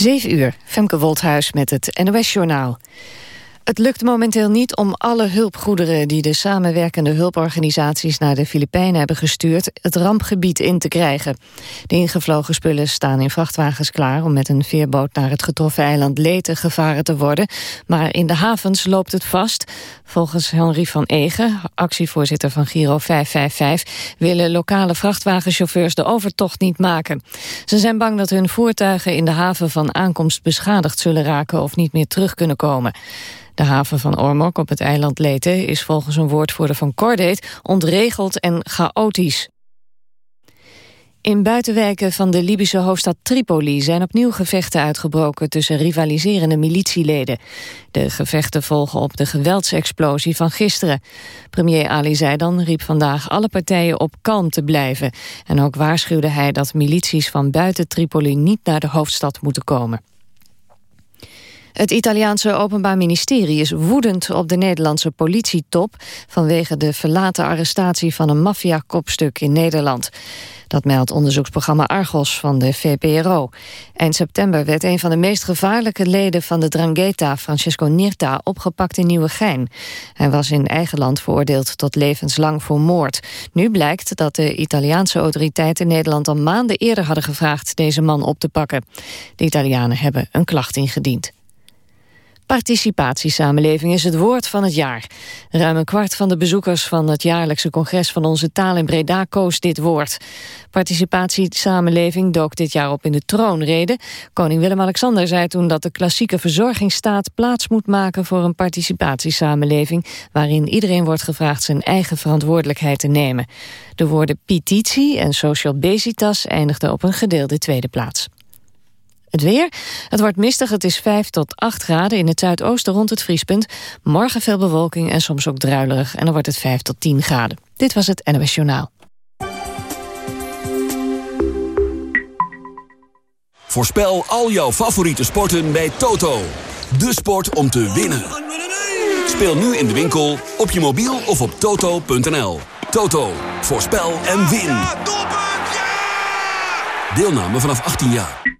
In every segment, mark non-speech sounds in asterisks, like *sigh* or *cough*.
7 uur, Femke Wolthuis met het NOS-journaal. Het lukt momenteel niet om alle hulpgoederen die de samenwerkende hulporganisaties naar de Filipijnen hebben gestuurd het rampgebied in te krijgen. De ingevlogen spullen staan in vrachtwagens klaar om met een veerboot naar het getroffen eiland Leyte gevaren te worden. Maar in de havens loopt het vast. Volgens Henri van Egen, actievoorzitter van Giro 555, willen lokale vrachtwagenchauffeurs de overtocht niet maken. Ze zijn bang dat hun voertuigen in de haven van aankomst beschadigd zullen raken of niet meer terug kunnen komen. De haven van Ormok op het eiland Leyte is volgens een woordvoerder van Cordate ontregeld en chaotisch. In buitenwijken van de Libische hoofdstad Tripoli zijn opnieuw gevechten uitgebroken tussen rivaliserende militieleden. De gevechten volgen op de geweldsexplosie van gisteren. Premier Ali Zaidan riep vandaag alle partijen op kalm te blijven. En ook waarschuwde hij dat milities van buiten Tripoli niet naar de hoofdstad moeten komen. Het Italiaanse Openbaar Ministerie is woedend op de Nederlandse politietop... vanwege de verlaten arrestatie van een maffiakopstuk in Nederland. Dat meldt onderzoeksprogramma Argos van de VPRO. Eind september werd een van de meest gevaarlijke leden van de Drangheta, Francesco Nirta, opgepakt in Nieuwegein. Hij was in eigen land veroordeeld tot levenslang voor moord. Nu blijkt dat de Italiaanse autoriteiten Nederland al maanden eerder hadden gevraagd deze man op te pakken. De Italianen hebben een klacht ingediend. Participatiesamenleving is het woord van het jaar. Ruim een kwart van de bezoekers van het jaarlijkse congres van onze taal in Breda koos dit woord. Participatiesamenleving dook dit jaar op in de troonrede. Koning Willem-Alexander zei toen dat de klassieke verzorgingsstaat plaats moet maken voor een participatiesamenleving waarin iedereen wordt gevraagd zijn eigen verantwoordelijkheid te nemen. De woorden petitie en social basitas eindigden op een gedeelde tweede plaats. Het weer. Het wordt mistig. Het is 5 tot 8 graden in het zuidoosten rond het vriespunt. Morgen veel bewolking en soms ook druilerig. En dan wordt het 5 tot 10 graden. Dit was het NOS Journaal. Voorspel al jouw favoriete sporten bij Toto. De sport om te winnen. Speel nu in de winkel, op je mobiel of op toto.nl. Toto. Voorspel en win. Deelname vanaf 18 jaar.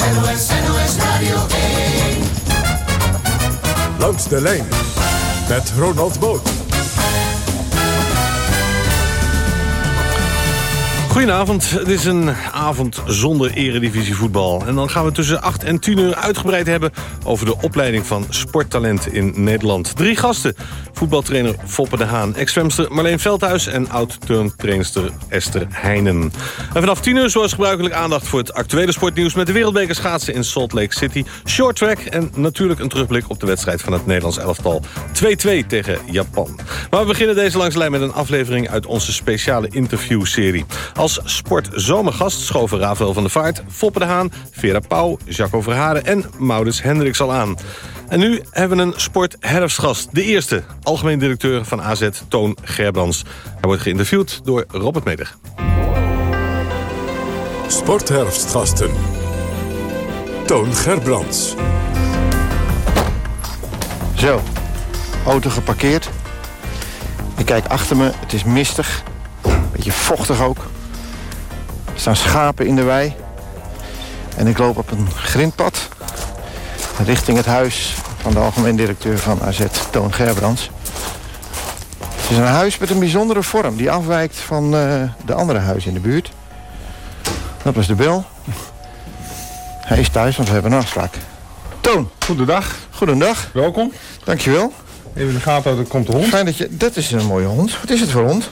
NOS, NOS, Radio 1. Langs de lijn met Ronald Boot. Goedenavond, het is een avond zonder eredivisie voetbal. En dan gaan we tussen 8 en 10 uur uitgebreid hebben... over de opleiding van sporttalent in Nederland. Drie gasten, voetbaltrainer Foppe de Haan... ex-zwemster Marleen Veldhuis en oud-turntrainster Esther Heijnen. En vanaf 10 uur zoals gebruikelijk aandacht voor het actuele sportnieuws... met de wereldbeker schaatsen in Salt Lake City, short track... en natuurlijk een terugblik op de wedstrijd van het Nederlands elftal. 2-2 tegen Japan. Maar we beginnen deze langslijn met een aflevering... uit onze speciale interviewserie... Als sportzomergast schoven Rafael van der Vaart, Foppe de Haan... Vera Pauw, Jacco Verharen en Maurits Hendricks al aan. En nu hebben we een sportherfstgast. De eerste, algemeen directeur van AZ, Toon Gerbrands. Hij wordt geïnterviewd door Robert Meder. Sportherfstgasten. Toon Gerbrands. Zo, auto geparkeerd. Ik kijk achter me, het is mistig. Beetje vochtig ook. Er staan schapen in de wei. En ik loop op een grindpad. Richting het huis van de algemeen directeur van AZ, Toon Gerbrands. Het is een huis met een bijzondere vorm die afwijkt van uh, de andere huizen in de buurt. Dat was de bel. Hij is thuis, want we hebben een afspraak. Toon. Goedendag. Goedendag. Welkom. Dankjewel. Even de gaten er komt de hond. Fijn dat je... Dat is een mooie hond. Wat is het voor hond?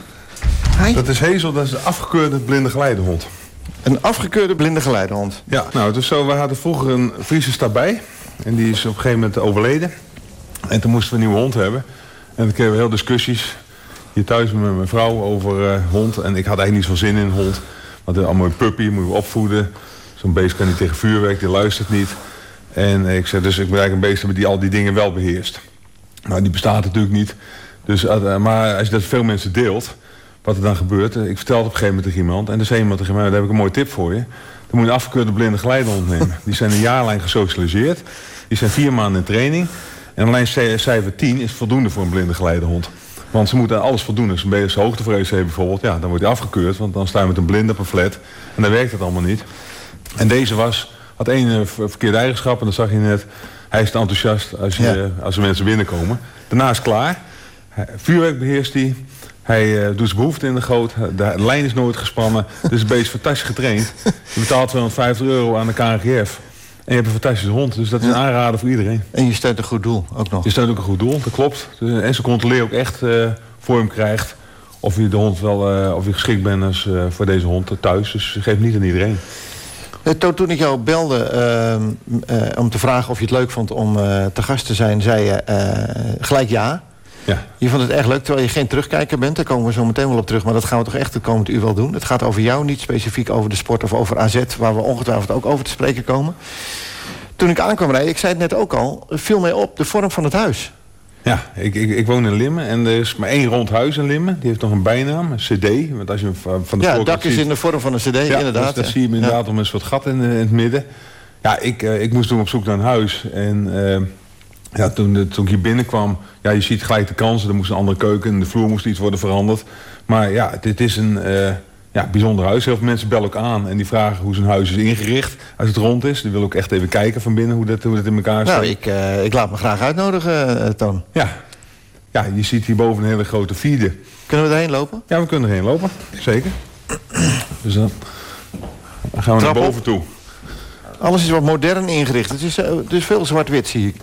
Hi. Dat is Hazel, dat is de afgekeurde blinde geleidehond. Een afgekeurde blinde geleidehond. Ja, nou, het is zo, we hadden vroeger een Friese stabij. En die is op een gegeven moment overleden. En toen moesten we een nieuwe hond hebben. En toen kregen we heel discussies hier thuis met mijn vrouw over eh, hond. En ik had eigenlijk niet zo'n zin in een hond. Want het is allemaal een puppy, moet je opvoeden. Zo'n beest kan niet tegen vuurwerk, die luistert niet. En ik zei, dus ik ben eigenlijk een beest hebben die al die dingen wel beheerst. Nou, die bestaat natuurlijk niet. Dus, eh, maar als je dat veel mensen deelt, wat er dan gebeurt. eh, Ik vertelde op een gegeven moment tegen iemand. En er zei iemand tegen mij, daar heb ik een mooie tip voor je. Dan moet je een afgekeurde blinde geleidehond nemen. Die zijn een jaar lang gesocialiseerd. Die zijn vier maanden in training. En alleen cijfer 10 is voldoende voor een blinde geleidehond. Want ze moeten aan alles voldoen. Als ze een hoogtevrees hebben bijvoorbeeld, ja, dan wordt hij afgekeurd. Want dan sta je met een blinde op een flat. En dan werkt het allemaal niet. En deze was, had één eh, ver- verkeerde eigenschap. En dat zag je net. Hij is te enthousiast als, je, als er mensen binnenkomen. Daarna is klaar. Vuurwerk beheerst hij. Hij eh, doet zijn behoefte in de goot. De lijn is nooit gespannen. *laughs* Dus het beest is fantastisch getraind. Je betaalt 250 euro aan de KNGF. En je hebt een fantastische hond. Dus dat is een aanrader voor iedereen. En je steunt een goed doel ook nog. Je steunt ook een goed doel, dat klopt. Dus- En ze controleren ook echt eh, voor hem krijgt... of je de hond wel, eh, of je geschikt bent als, eh, voor deze hond thuis. Dus ze geeft niet aan iedereen. Eh, toen ik jou belde ehm, eh, om te vragen of je het leuk vond om eh, te gast te zijn, zei je eh, gelijk ja. Ja. Je vond het erg leuk, terwijl je geen terugkijker bent. Daar komen we zo meteen wel op terug. Maar dat gaan we toch echt de komende uur wel doen. Het gaat over jou, niet specifiek over de sport of over AZ... waar we ongetwijfeld ook over te spreken komen. Toen ik aankwam rijden, ik zei het net ook al... viel mij op de vorm van het huis. Ja, ik, ik, ik woon in Limmen en er is maar één rond huis in Limmen. Die heeft nog een bijnaam, een cd. Want als je van de ja, het dak is ziet- in de vorm van een cd, ja, inderdaad. Dus daar ja. zie je hem Ja. inderdaad om een soort gat in, in het midden. Ja, ik, eh, ik moest toen op zoek naar een huis. En eh, ja, toen, de- toen ik hier binnenkwam, ja, je ziet gelijk de kansen. Er moest een andere keuken, en de vloer moest iets worden veranderd. Maar ja, dit is een eh, ja, bijzonder huis. Heel veel mensen bellen ook aan en die vragen hoe zo'n huis is ingericht. Als het rond is, die willen ook echt even kijken van binnen hoe dat, hoe dat in elkaar staat. Nou, ik, eh, ik laat me graag uitnodigen, eh, Toon. Ja. ja, je ziet hierboven een hele grote vierde. Kunnen we daarheen lopen? Ja, we kunnen erheen lopen. Zeker. Dus dan gaan we Trap naar op. boven toe. Alles is wat modern ingericht. Het is, eh, het is veel zwart-wit, zie ik.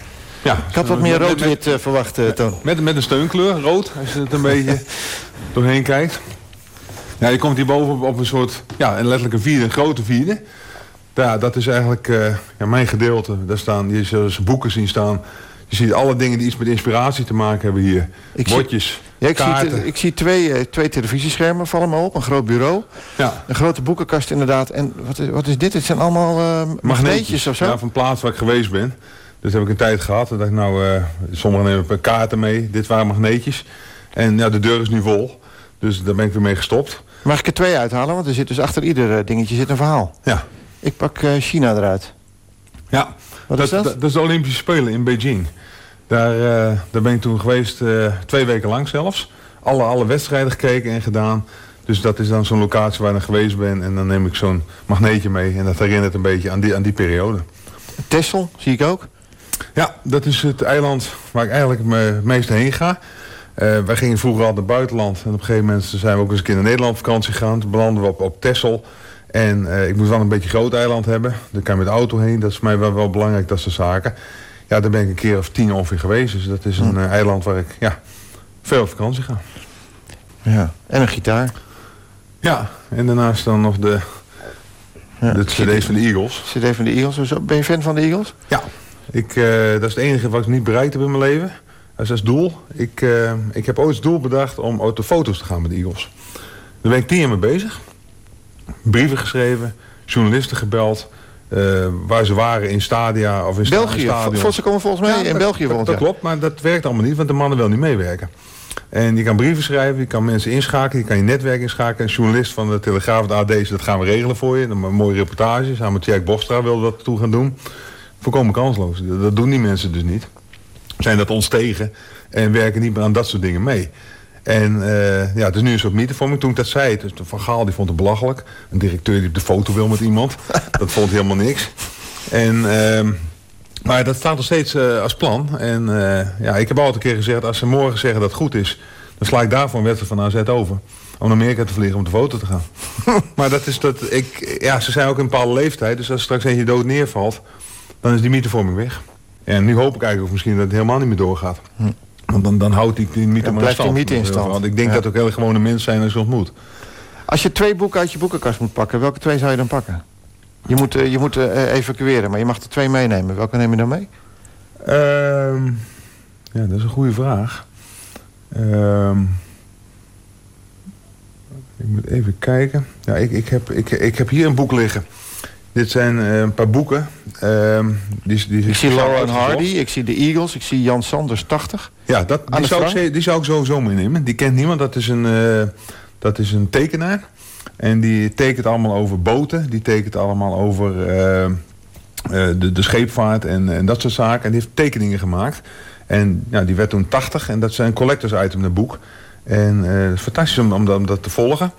Ja, Ik had wat meer rood-wit eh, verwacht, eh, Toon. Met, met een steunkleur, rood, als je het een beetje *laughs* doorheen kijkt. Ja, je komt hierboven op, op een soort, ja, een letterlijk een vierde, een grote vierde. Ja, dat is eigenlijk eh, ja, mijn gedeelte. Daar staan, je zult boeken zien staan. Je ziet alle dingen die iets met inspiratie te maken hebben hier. Ik zie- Ja, ik, zie, kaarten. te- ik zie twee, twee televisieschermen vallen me op. Een groot bureau. Ja. Een grote boekenkast inderdaad. En wat is, wat is dit? Het zijn allemaal eh magneetjes of zo? Ja, van plaats waar ik geweest ben. Dus heb ik een tijd gehad. Dan dacht ik, nou, eh, sommigen nemen een kaarten mee. Dit waren magneetjes. En ja, de deur is nu vol. Dus daar ben ik weer mee gestopt. Mag ik er twee uithalen? Want er zit dus achter ieder eh, dingetje zit een verhaal. Ja. Ik pak eh, China eruit. Ja, Wat is dat? Dat is de Olympische Spelen in Beijing. Daar, daar ben ik toen geweest, twee weken lang zelfs. Alle, alle wedstrijden gekeken en gedaan. Dus dat is dan zo'n locatie waar ik geweest ben. En dan neem ik zo'n magneetje mee. En dat herinnert een beetje aan die, aan die periode. Texel, zie ik ook. Ja, dat is het eiland waar ik eigenlijk me- het meeste heen ga. Eh, wij gingen vroeger al naar het buitenland. En op een gegeven moment zijn we ook eens een keer naar Nederland vakantie gegaan. Toen belanden we op, op Texel. En eh, ik moest wel een beetje groot eiland hebben. Daar kan je met de auto heen. Dat is voor mij wel, wel belangrijk, dat soort zaken. Ja, daar ben ik een keer of tien ongeveer geweest. Dus dat is een eh, eiland waar ik ja, veel op vakantie ga. Ja. En een gitaar. Ja, en daarnaast dan nog de, Ja. de cd's van de Eagles. CD van de Eagles. Ben je fan van de Eagles? Ja. Ik, eh, dat is het enige wat ik niet bereikt heb in mijn leven. Dat is als doel. Ik, eh, ik heb ooit als doel bedacht om op de foto's te gaan met de Eagles. Daar ben ik tien jaar mee bezig. Brieven geschreven, journalisten gebeld. eh, waar ze waren in stadia of in België. Ze komen volgens mij Ja, in dat- België dat, volgend dat jaar. klopt, maar dat werkt allemaal niet, want de mannen willen niet meewerken. En je kan brieven schrijven, je kan mensen inschakelen, je kan je netwerk inschakelen. Een journalist van de Telegraaf, de AD, dat gaan we regelen voor je. Een mooie reportage. Samen met Jack Bostra wilde dat toe gaan doen. Volkomen kansloos. Dat, doen die mensen dus niet. Zijn dat ons tegen en werken niet meer aan dat soort dingen mee. En eh, ja, het is nu een soort mythevorming. Toen ik dat zei, dus Van Gaal die vond het belachelijk. Een directeur die op de foto wil met iemand. *laughs* dat vond hij helemaal niks. En... ehm, maar dat staat nog steeds eh, als plan. En eh, ja, ik heb altijd een keer gezegd, als ze morgen zeggen dat het goed is, dan sla ik daarvoor een wedstrijd van AZ over. Om naar Amerika te vliegen om de foto te gaan. *laughs* maar dat is dat, ik, ja, ze zijn ook een bepaalde leeftijd. Dus als straks eentje dood neervalt, dan is die mythevorming weg. En nu hoop ik eigenlijk misschien dat het helemaal niet meer doorgaat. Want dan, dan houdt die, die mythe maar blijft die stand. mythe in stand. Want ik denk Ja. dat ook hele gewone mensen zijn als je ontmoet. Als je twee boeken uit je boekenkast moet pakken, welke twee zou je dan pakken? Je moet, eh, je moet eh, evacueren, maar je mag er twee meenemen. Welke neem je dan mee? Ehm, ja, dat is een goede vraag. Ehm, ik moet even kijken. Ja, ik, ik, heb, ik, ik heb hier een boek liggen. Dit zijn eh, een paar boeken. Ehm, die, die, Ik zie Laura. Hardy, ik zie de Eagles, ik zie Jan Sanders 80. Ja, dat, die, zou ik, die zou ik sowieso meenemen. Die kent niemand. Dat is een, eh, dat is een tekenaar. En die tekent allemaal over boten. Die tekent allemaal over eh, de, de scheepvaart en, en dat soort zaken. En die heeft tekeningen gemaakt. En ja, die werd toen 80. En dat zijn collectors item, dat boek. En het is fantastisch om, om, dat- om dat te volgen.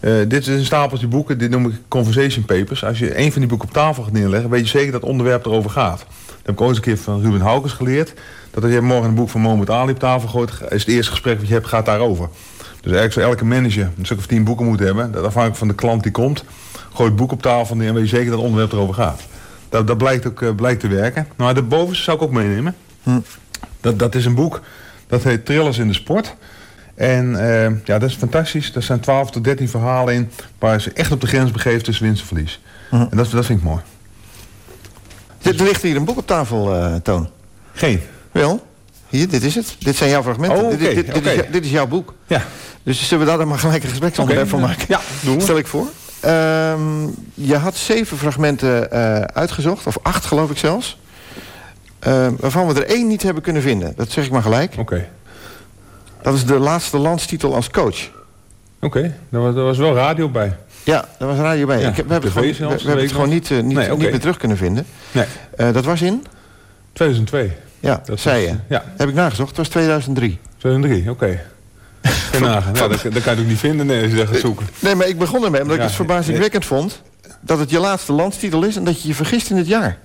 Eh, dit is een stapeltje boeken, dit noem ik conversation papers. Als je een van die boeken op tafel gaat neerleggen, weet je zeker dat het onderwerp erover gaat. Dat heb ik ooit eens een keer van Ruben Haukes geleerd. Dat als je morgen een boek van Mohamed Ali op tafel gooit, is het eerste gesprek wat je hebt, gaat daarover. Dus eigenlijk zou elke manager een stuk of tien boeken moeten hebben. Dat afhankelijk van de klant die komt, gooi het boek op tafel neer en weet je zeker dat het onderwerp erover gaat. Dat, dat blijkt ook eh, blijkt te werken. Nou, de bovenste zou ik ook meenemen. Dat, dat is een boek, dat heet Trillers in de Sport. En eh, ja, dat is fantastisch. Er zijn 12 tot 13 verhalen in waar ze echt op de grens begeven tussen winst en verlies. En dat, dat vind ik mooi. Er ligt hier een boek op tafel, eh, Toon. Geen. Wel, hier, dit is het. Dit zijn jouw fragmenten. Oh, dit, dit, dit, is, jou- dit is jouw boek. Ja. Dus zullen we daar dan maar gelijk een gespreksonderwerp Oké, van maken? Ja, doen we. Stel ik voor. Ehm, je had zeven fragmenten eh, uitgezocht, of acht geloof ik zelfs. Waarvan we er één niet hebben kunnen vinden. Dat zeg ik maar gelijk. Oké. Dat is de laatste landstitel als coach. Oké, daar was, daar was wel radio bij. Ja, daar was radio bij. Ja, ik, heb- we hebben het gewoon, zelfs, we, we hebben weet het ik gewoon niet, eh, niet, Nee, niet meer terug kunnen vinden. Nee, Eh, dat was in? 2002. Ja, Dat zei was- je. Ja, Heb ik nagezocht. Het was 2003. 2003, oké. *laughs* Geen nagen. Ja, dat, dat kan je ook niet vinden nee, als je dat gaat zoeken. Nee, maar ik begon ermee omdat ik het verbazingwekkend vond... dat het je laatste landstitel is en dat je je vergist in het jaar.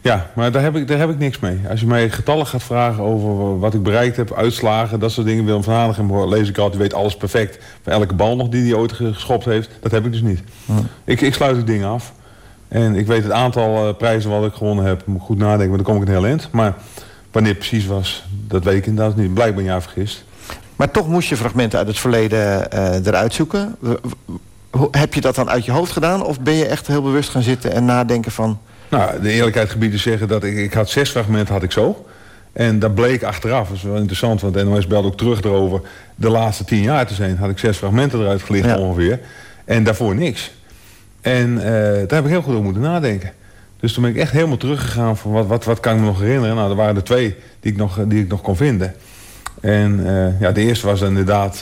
Ja, maar daar heb, ik, daar heb ik niks mee. Als je mij getallen gaat vragen over wat ik bereikt heb, uitslagen, dat soort dingen. Willem van Hanegem lees ik altijd, die weet alles perfect. Van elke bal nog die hij ooit geschopt heeft. Dat heb ik dus niet. Ik, ik sluit het ding af. En ik weet het aantal eh, prijzen wat ik gewonnen heb. Moet ik goed nadenken, want dan kom ik een heel eind. Maar wanneer het precies was, dat weet ik inderdaad niet. Blijkbaar een jaar vergist. Maar toch moest je fragmenten uit het verleden eh, eruit zoeken. Heb je dat dan uit je hoofd gedaan? Of ben je echt heel bewust gaan zitten en nadenken van... Nou, de eerlijkheid gebied te zeggen dat ik, ik had zes fragmenten had ik zo. En dat bleek achteraf, dat is wel interessant, want de NOS belde ook terug erover. De laatste tien jaar te zijn had ik zes fragmenten eruit gelicht Ja. ongeveer. En daarvoor niks. En eh, daar heb ik heel goed over moeten nadenken. Dus toen ben ik echt helemaal teruggegaan van wat, wat, wat kan ik me nog herinneren. Nou, er waren er twee die ik nog, die ik nog kon vinden. En eh, ja, de eerste was inderdaad eh,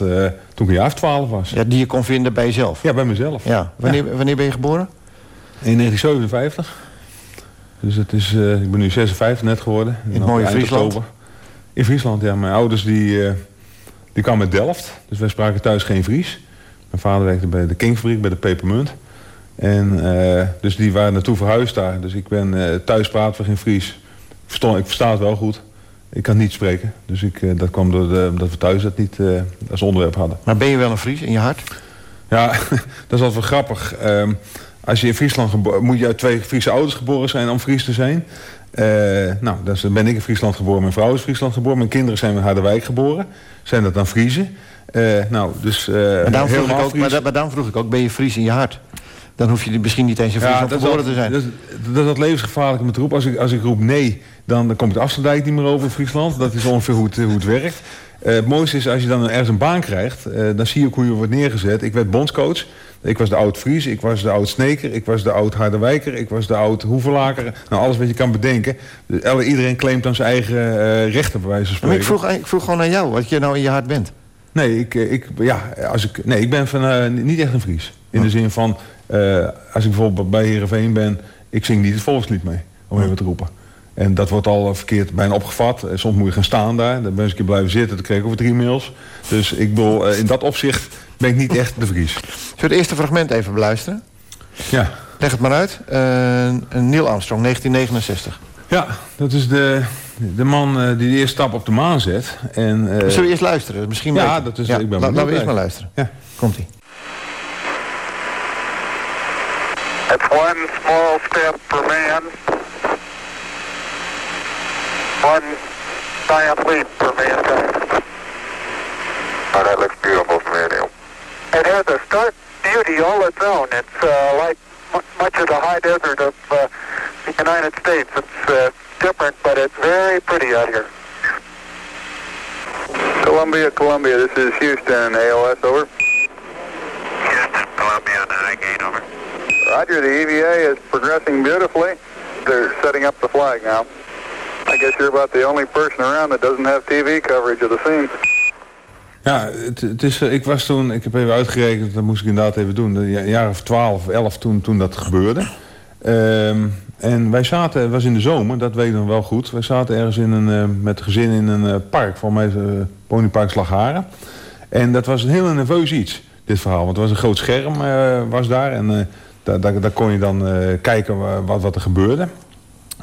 toen ik een jaar of twaalf was. Ja, die je kon vinden bij jezelf? Ja, bij mezelf. Ja. Wanneer, wanneer ben je geboren? In 1957. Dus het is, eh, ik ben nu 56 net geworden. In het mooie Eind Friesland? oktober. In Friesland, ja. Mijn ouders die, eh, die kwamen uit Delft. Dus wij spraken thuis geen Fries. Mijn vader werkte bij de Kingfabriek, bij de Pepermunt. En eh, dus die waren naartoe verhuisd daar. Dus ik ben thuis praten we geen Fries. Ik, verstond, ik versta het wel goed. Ik kan niet spreken. Dus ik, dat kwam door de, omdat we thuis dat niet als onderwerp hadden. Maar ben je wel een Fries in je hart? Ja, *laughs* dat is altijd wel grappig. Ehm, als je in Friesland geboren... moet je uit twee Friese ouders geboren zijn om Fries te zijn. Eh, nou, dus dan ben ik in Friesland geboren. Mijn vrouw is in Friesland geboren. Mijn kinderen zijn in Harderwijk geboren. Zijn dat dan Friesen? Eh, nou, dus... eh, Maar daarom, vroeg ik ook, maar, Fries. da- maar daarom vroeg ik ook, ben je Fries in je hart? Dan hoef je misschien niet eens in Friesland dat geboren te zijn. dat, is- dat is dat levensgevaarlijke met roep. Als ik, als ik roep nee, dan, dan komt de Afsterdijk niet meer over in Friesland. Dat is ongeveer hoe het, hoe het werkt. Eh, het mooiste is als je dan ergens een baan krijgt, dan zie je ook hoe je wordt neergezet. Ik werd bondscoach. Ik was de oud Fries, ik was de oud Sneker, ik was de oud Harderwijker, ik was de oud Hoevelaker. Nou, alles wat je kan bedenken. Dus iedereen claimt dan zijn eigen eh, rechten, bij wijze van Maar ik spreken. vroeg, ik vroeg gewoon aan jou, wat je nou in je hart bent. Nee, ik, eh, ik, ja, als ik, nee, ik ben van, eh, niet echt een Fries. In de zin van, als ik bijvoorbeeld bij Heerenveen ben... ik zing niet het volkslied mee, om even te roepen. En dat wordt al verkeerd bijna opgevat. Soms moet je gaan staan daar. Dan ben ik een keer blijven zitten. Dan kreeg ik over drie mails. Dus ik bedoel, in dat opzicht ben ik niet echt de Fries. Zullen we het eerste fragment even beluisteren? Ja. Leg het maar uit. Eh, Neil Armstrong, 1969. Ja, dat is de, de man eh, die de eerste stap op de maan zet. En, eh, Zullen we eerst luisteren? Misschien ja, beter. dat is, Ja, ik ben Laten we eerst maar luisteren. Ja. Komt-ie. It's one small step for man, one giant leap for mankind. It has a stark beauty all its own. It's uh, like m- much of the high desert of uh, the United States. It's uh, different, but it's very pretty out here. Columbia, Columbia, this is Houston, AOS, over. Houston, Columbia, Gate, over. Roger, the EVA is progressing beautifully. They're setting up the flag now. I guess you're about the only person around that doesn't have TV coverage of the scene. Ja, het, is, eh, ik was toen, ik heb even uitgerekend, dat moest ik inderdaad even doen, een jaar of 12, 11 toen, toen dat gebeurde. Ehm, en wij zaten, het was in de zomer, dat weet ik nog wel goed. Wij zaten ergens in een, uh, met gezin in een uh, park, voor mij uh, Ponypark Slagharen. En dat was een heel nerveus iets, dit verhaal. Want er was een groot scherm was daar en daar, daar, daar, kon je dan kijken wat, wat er gebeurde.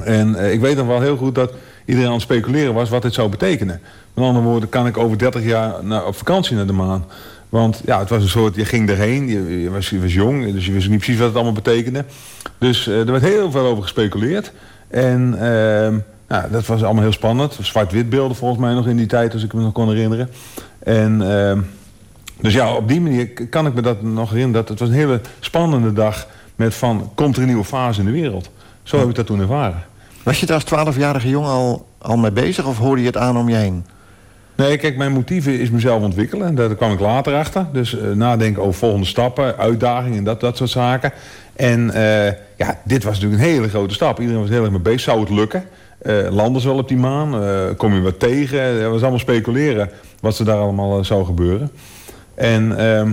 En ik weet nog wel heel goed dat iedereen aan het speculeren was wat dit zou betekenen. Met andere woorden, kan ik over 30 jaar naar, op vakantie naar de maan? Want ja, het was een soort, je ging erheen, je, was, je was jong, dus je wist niet precies wat het allemaal betekende. Dus uh, er werd heel veel over gespeculeerd. En uh, ja, dat was allemaal heel spannend. Zwart-wit beelden volgens mij nog in die tijd, als ik me nog kon herinneren. En uh, dus ja, op die manier kan ik me dat nog herinneren. Dat het was een hele spannende dag met van, komt er een nieuwe fase in de wereld? Zo heb ik dat toen ervaren. Was je daar als 12-jarige jongen al, al mee bezig of hoorde je het aan om je heen? Nee, kijk, mijn motieven is mezelf ontwikkelen. Daar kwam ik later achter. Dus uh, nadenken over volgende stappen, uitdagingen en dat, dat soort zaken. En uh, ja, dit was natuurlijk een hele grote stap. Iedereen was heel erg mee bezig. Zou het lukken? Uh, landen ze wel op die maan? kom je wat tegen? Dat was allemaal speculeren wat er daar allemaal zou gebeuren. En ehm,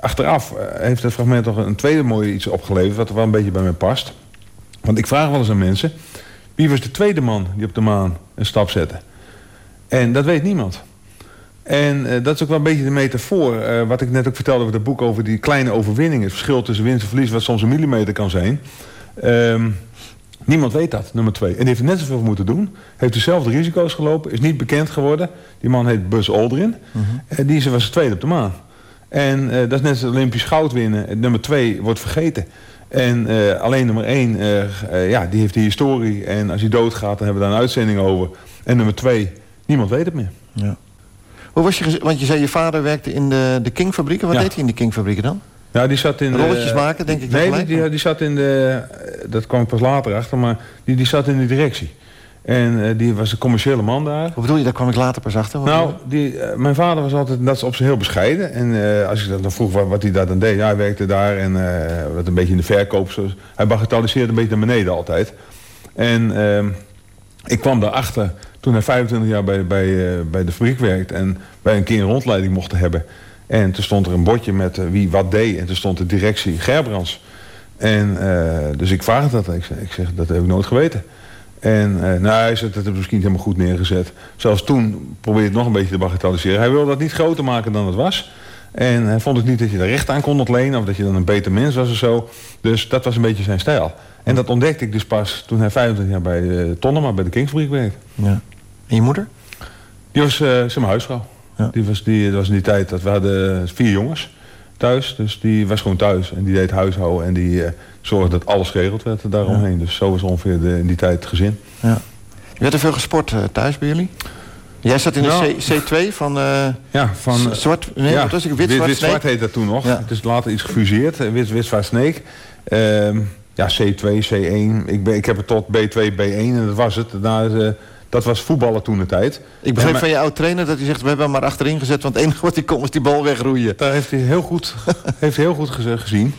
achteraf heeft het fragment nog een tweede mooie iets opgeleverd... wat er wel een beetje bij mij past. Want ik vraag wel eens aan mensen... wie was de tweede man die op de maan een stap zette? En dat weet niemand. En uh, dat is ook wel een beetje de metafoor. Uh, wat ik net ook vertelde over het boek over die kleine overwinningen. Het verschil tussen winst en verlies, wat soms een millimeter kan zijn. Um, niemand weet dat, nummer twee. En die heeft net zoveel moeten doen. Heeft dezelfde risico's gelopen. Is niet bekend geworden. Die man heet Buzz Aldrin. Uh -huh. uh, die was de tweede op de maan. En dat is net als Olympisch goud winnen. Nummer twee wordt vergeten. En alleen nummer één, ja, die heeft die historie. En als hij doodgaat, dan hebben we daar een uitzending over. En nummer twee Niemand weet het meer. Ja. Hoe was je, want je zei je vader werkte in de, de King-fabrieken. Wat ja. deed hij in de King-fabrieken dan? Ja, die zat in Rolletjes de, maken, denk ik. Nee, die, die, die, zat in de... Dat kwam ik pas later achter, maar die, die zat in de directie. En uh, die was een commerciële man daar. Hoe bedoel je, daar kwam ik later pas achter? Wat nou, die, uh, mijn vader was altijd dat is op zich heel bescheiden. En uh, als ik dan vroeg wat, wat hij daar dan deed, ja, hij werkte daar en wat een beetje in de verkoop. Zo, hij bagatelliseerde een beetje naar beneden altijd. En ehm, ik kwam daarachter toen hij 25 jaar bij, bij, bij de fabriek werkte en wij een keer een rondleiding mochten hebben. En toen stond er een bordje met wie wat deed. En toen stond de directie Gerbrands. En dus ik vraag dat. Ik zeg, ik zeg, dat heb ik nooit geweten. En nou, hij zei, dat ik misschien niet helemaal goed neergezet. Zelfs toen probeerde het nog een beetje te bagatelliseren. Hij wilde dat niet groter maken dan het was. En hij vond het niet dat je er recht aan kon ontlenen... of dat je dan een beter mens was of zo. Dus dat was een beetje zijn stijl. En dat ontdekte ik dus pas toen hij 25 jaar bij uh, Tonnema, bij de Kingsbury werkte. Ja. En je moeder? Die was uh, zijn huisvrouw. Ja. Die, was, die dat was in die tijd dat we hadden vier jongens thuis. Dus die was gewoon thuis. En die deed huishouden. En die uh, zorgde dat alles geregeld werd daaromheen. Dus zo was ongeveer de, in die tijd het gezin. Ja. Werd er veel gesport uh, thuis bij jullie? Jij zat in nou, de C, C2 van... Uh, ja, van... Zwart... Nee, ja, wat was ik? Wit, zwart, wit, zwart heet dat toen nog. Ja. Het is later iets gefuseerd. Wit, wit zwart sneek. Uh, ja, C2, C1. Ik, ben, ik heb het tot B2, B1 en dat was het. Daarna, uh, dat was voetballen toen de tijd. Ik begreep van je oud trainer dat hij zegt... we hebben hem maar achterin gezet, want het enige wat hij komt is die bal wegroeien. Daar heeft hij heel goed, *laughs* heeft hij heel goed gezien.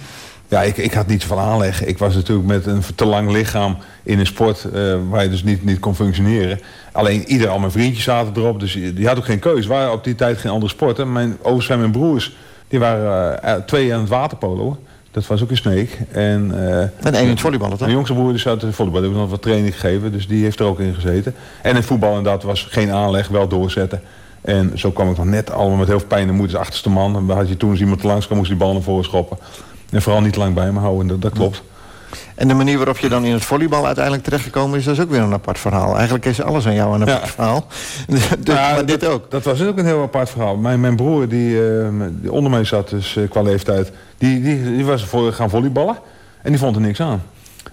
Ja, ik, ik had niet zoveel aanleg. Ik was natuurlijk met een te lang lichaam in een sport... Uh, waar je dus niet, niet kon functioneren. Alleen ieder, al mijn vriendjes zaten erop. Dus die had ook geen keuze. Er waren op die tijd geen andere sporten. Mijn ouders en mijn broers... die waren uh, twee aan het waterpolo. Dat was ook een sneek. En, uh, en één in het volleyballen, toch? Mijn jongste broer zat in volleyballen. Die heeft nog wat training gegeven. Dus die heeft er ook in gezeten. En in voetbal inderdaad was geen aanleg, wel doorzetten. En zo kwam ik dan net allemaal met heel veel pijn en moeite als achterste man. En had je toen als iemand langs kwam, moest die bal naar voren schoppen. En vooral niet lang bij me houden, dat, dat klopt. En de manier waarop je dan in het volleybal uiteindelijk terechtgekomen is... dat is ook weer een apart verhaal. Eigenlijk is alles aan jou een apart ja. verhaal. *laughs* dus, ja, maar dit dat, ook. Dat was ook een heel apart verhaal. Mijn, mijn broer, die, uh, die onder mij zat, dus uh, qua leeftijd... Die, die, die was voor gaan volleyballen. En die vond er niks aan.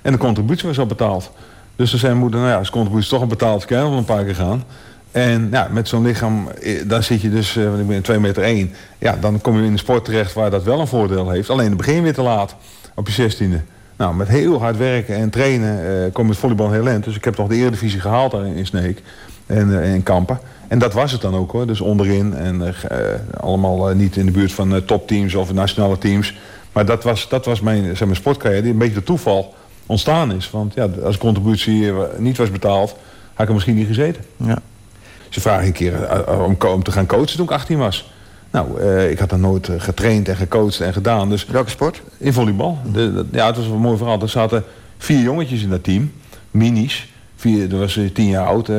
En de contributie was al betaald. Dus toen zei mijn moeder, nou ja, als contributie toch een betaald, kan je een paar keer gaan. En ja, met zo'n lichaam, eh, daar zit je dus, eh, want ik ben 2 meter 1. Ja, dan kom je in een sport terecht waar dat wel een voordeel heeft. Alleen het begin weer te laat, op je 16e. Nou, met heel hard werken en trainen uh, kom je het volleybal heel eind. Dus ik heb toch de Eredivisie gehaald daar in, Sneek en in Kampen. En dat was het dan ook hoor. Dus onderin en allemaal niet in de buurt van topteams of nationale teams. Maar dat was, dat was mijn, zeg maar, sportcarrière die een beetje de toeval ontstaan is. Want ja, als de contributie niet was betaald, had ik er misschien niet gezeten. Ja. Ze vragen een keer om, om te gaan coachen toen ik 18 was. Nou, uh, ik had dan nooit getraind en gecoacht en gedaan. Dus Welke sport? In volleybal. De, de, ja, het was een mooi verhaal. Er zaten vier jongetjes in dat team. Minis. Vier, dat was tien jaar oud. Uh,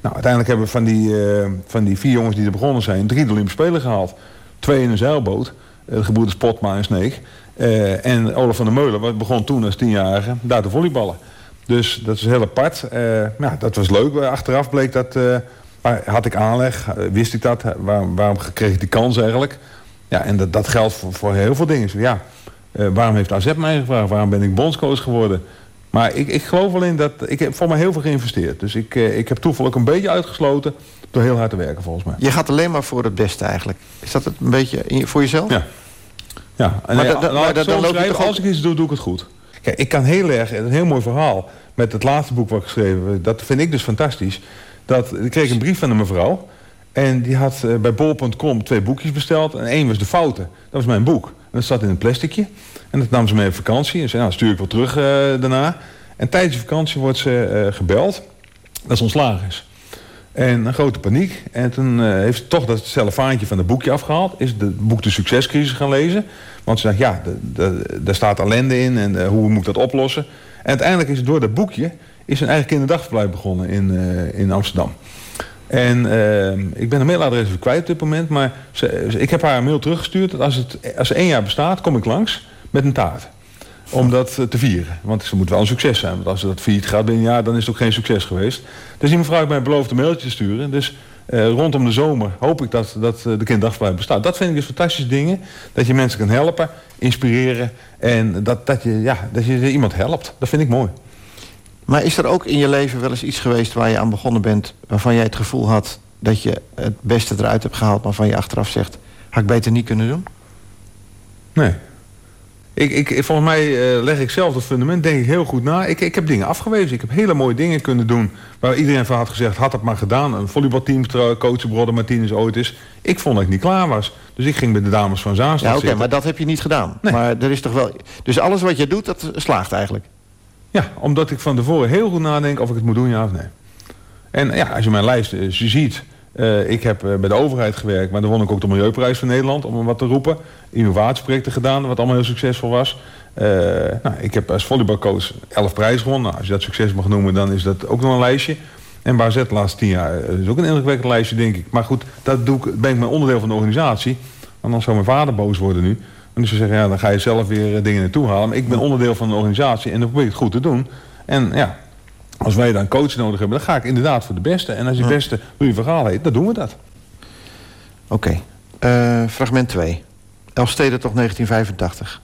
nou, uiteindelijk hebben we van die, uh, van die vier jongens die er begonnen zijn... drie de Olympische Spelen gehaald. Twee in een zeilboot. de gebroeders Potma en Sneek. en Olaf van der Meulen begon toen als tienjarige daar te volleyballen. Dus dat is heel apart. ja, dat was leuk. Achteraf bleek dat maar had ik aanleg, wist ik dat, Waar, waarom kreeg ik die kans eigenlijk? Ja, en dat, dat geldt voor, voor heel veel dingen. Ja, uh, waarom heeft AZ mij gevraagd? Waarom ben ik bondscoach geworden? Maar ik, ik geloof in dat... Ik heb voor mij heel veel geïnvesteerd. Dus ik, uh, ik heb toeval ook een beetje uitgesloten... door heel hard te werken volgens mij. Je gaat alleen maar voor het beste eigenlijk. Is dat het een beetje voor jezelf? Ja. Ja, en maar, nou, maar dan loop je toch als ik iets doe, doe ik het goed. Kijk, ik kan heel erg... Een heel mooi verhaal met het laatste boek wat ik geschreven heb. Dat vind ik dus fantastisch dat, ik kreeg een brief van een mevrouw. En die had uh, bij bol.com twee boekjes besteld. En één was de fouten. Dat was mijn boek. En dat zat in een plasticje. En dat nam ze mee op vakantie. En zei, nou, stuur ik wel terug uh, daarna. En tijdens de vakantie wordt ze uh, gebeld. Dat ze ontslagen is. En een grote paniek. En toen heeft ze toch dat cellofaantje van het boekje afgehaald. Is het boek De Succescrisis gaan lezen. Want ze zegt, ja, daar staat ellende in. En hoe moet ik dat oplossen? En uiteindelijk is het door dat boekje is een eigen kinderdagverblijf begonnen in, uh, in Amsterdam. En uh, ik ben een mailadres even kwijt op dit moment. Maar ik heb haar een mail teruggestuurd. Dat als, het, als één jaar bestaat, kom ik langs met een taart. Om dat te vieren. Want ze moet wel een succes zijn. Want als ze dat viert gaat binnen een jaar, dan is het ook geen succes geweest. Dus die mevrouw heeft mij beloofd een mailtje te sturen. Dus uh, rondom de zomer hoop ik dat, dat de kinderdagverblijf bestaat. Dat vind ik dus fantastische dingen. Dat je mensen kan helpen, inspireren. En dat, dat, je, ja, dat je iemand helpt. Dat vind ik mooi. Maar is er ook in je leven wel eens iets geweest waar je aan begonnen bent... waarvan jij het gevoel had dat je het beste eruit hebt gehaald... maar van je achteraf zegt, had ik beter niet kunnen doen? Nee. Ik, ik, volgens mij uh, leg ik zelf het fundament, denk ik heel goed na. Ik, ik heb dingen afgewezen. Ik heb hele mooie dingen kunnen doen... waar iedereen van had gezegd, had dat maar gedaan. Een volleybalteam coachen, Brodder Martinez ooit is. Ik vond dat ik niet klaar was. Dus ik ging met de dames van Zaanstad Ja, oké, maar dat heb je niet gedaan. Nee. Maar er is toch wel... Dus alles wat je doet, dat slaagt eigenlijk? Ja, omdat ik van tevoren heel goed nadenk of ik het moet doen, ja of nee. En ja, als je mijn lijst je ziet... Uh, ik heb uh, bij de overheid gewerkt, maar dan won ik ook de Milieuprijs van Nederland... om wat te roepen. Innovatieprojecten gedaan, wat allemaal heel succesvol was. Nou, ik heb als volleybalcoach 11 prijzen gewonnen. Nou, als je dat succes mag noemen, dan is dat ook nog een lijstje. En BAZ de laatste tien jaar is ook een indrukwekkend lijstje, denk ik. Maar goed, dat doe ik, ben ik mijn onderdeel van de organisatie. Dan zou mijn vader boos worden nu. En ze zeggen, ja, dan ga je zelf weer eh, dingen naartoe halen. Maar ik ben onderdeel van een organisatie en dan probeer ik het goed te doen. En ja, als wij dan coach nodig hebben, dan ga ik inderdaad voor de beste. En als je beste Louis Vergaal heet, dan doen we dat. Oké. Okay. Uh, fragment 2. Elfsteden toch 1985.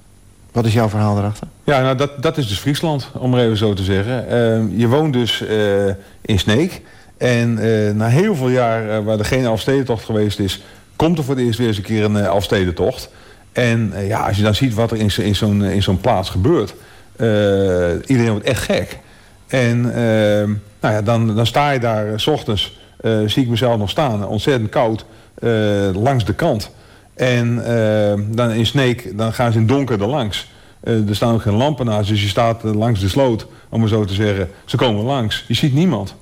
Wat is jouw verhaal erachter? Ja, nou dat, dat is dus Friesland, om maar even zo te zeggen. Uh, je woont dus uh, in Sneek. En na heel veel jaar waar er geen Elfstedentocht geweest is... komt er voor het eerst weer eens een keer een Elfstedentocht. En uh, ja, als je dan ziet wat er in, in zo'n plaats gebeurt. Uh, iedereen wordt echt gek. En uh, nou ja, dan, dan sta je daar s ochtends, zie ik mezelf nog staan, ontzettend koud, langs de kant. En dan in Sneek, dan gaan ze in donker er langs. er staan ook geen lampen naast, dus je staat langs de sloot, om maar zo te zeggen. Ze komen langs, je ziet niemand.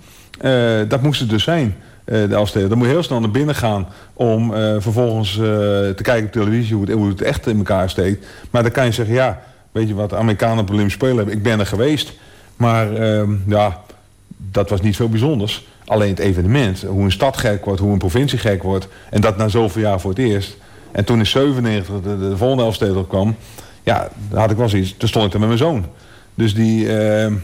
dat moest het dus zijn. Eh, de Elfsteden. Dan moet je heel snel naar binnen gaan om uh, vervolgens uh, te kijken op televisie hoe het, hoe het, echt in elkaar steekt. Maar dan kan je zeggen, ja, weet je wat de Amerikanen op Olympische Spelen hebben? Ik ben er geweest. Maar uh, ja, dat was niet veel bijzonders. Alleen het evenement, hoe een stad gek wordt, hoe een provincie gek wordt. En dat na zoveel jaar voor het eerst. En toen in 97 de, de volgende Elfsteden kwam, ja, daar had ik wel zoiets. Toen stond ik er met mijn zoon. Dus die, ehm,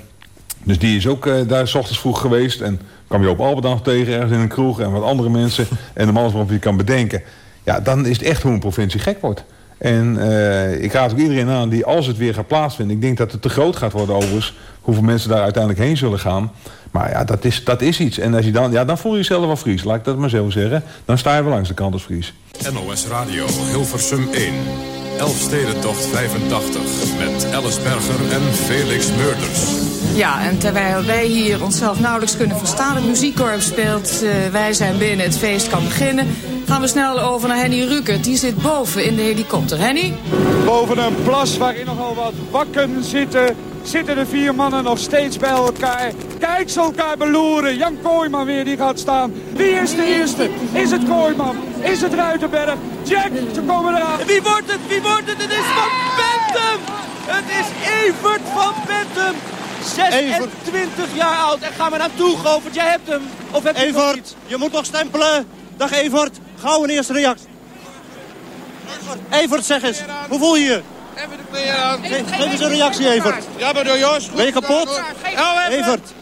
dus die is ook daar s ochtends vroeg geweest en kwam je op Albert nog tegen, ergens in een kroeg en wat andere mensen. *laughs* En de mannen waarop je kan bedenken. Ja, dan is het echt hoe een provincie gek wordt. En uh, ik raad ook iedereen aan die als het weer gaat plaatsvinden... ik denk dat het te groot gaat worden overigens... hoeveel mensen daar uiteindelijk heen zullen gaan. Maar ja, dat is, dat is iets. En als je dan, ja, dan voel je jezelf wel Fries, laat ik dat maar zo zeggen. Dan sta je wel langs de kant als Fries. NOS Radio, Hilversum 1. Elfstedentocht 85 met Alice Berger en Felix Meurders. Ja, en terwijl wij hier onszelf nauwelijks kunnen verstaan... het muziekkorps speelt, uh, wij zijn binnen, het feest kan beginnen... gaan we snel over naar Henny Ruker. Die zit boven in de helikopter. Henny? Boven een plas waarin nogal wat wakken zitten... zitten de vier mannen nog steeds bij elkaar. Kijk ze elkaar beloeren. Jan Kooijman weer die gaat staan. Wie is de eerste? Is het Kooijman? Is het Ruitenberg? Jack, ze komen eraan. Wie wordt het? Wie wordt het? Het is Van Bentum! Het is Evert van Bentum! 26 jaar oud. En ga maar naartoe, Govert. Jij hebt hem. Of heb je Evert, iets? je moet nog stempelen. Dag Evert. Gauw een eerste reactie. Evert, zeg eens. Hoe voel je je? Even de kleren aan. Ge geef eens een reactie, Evert. Ja, maar door Jos. Ben je kapot? Ja, Evert.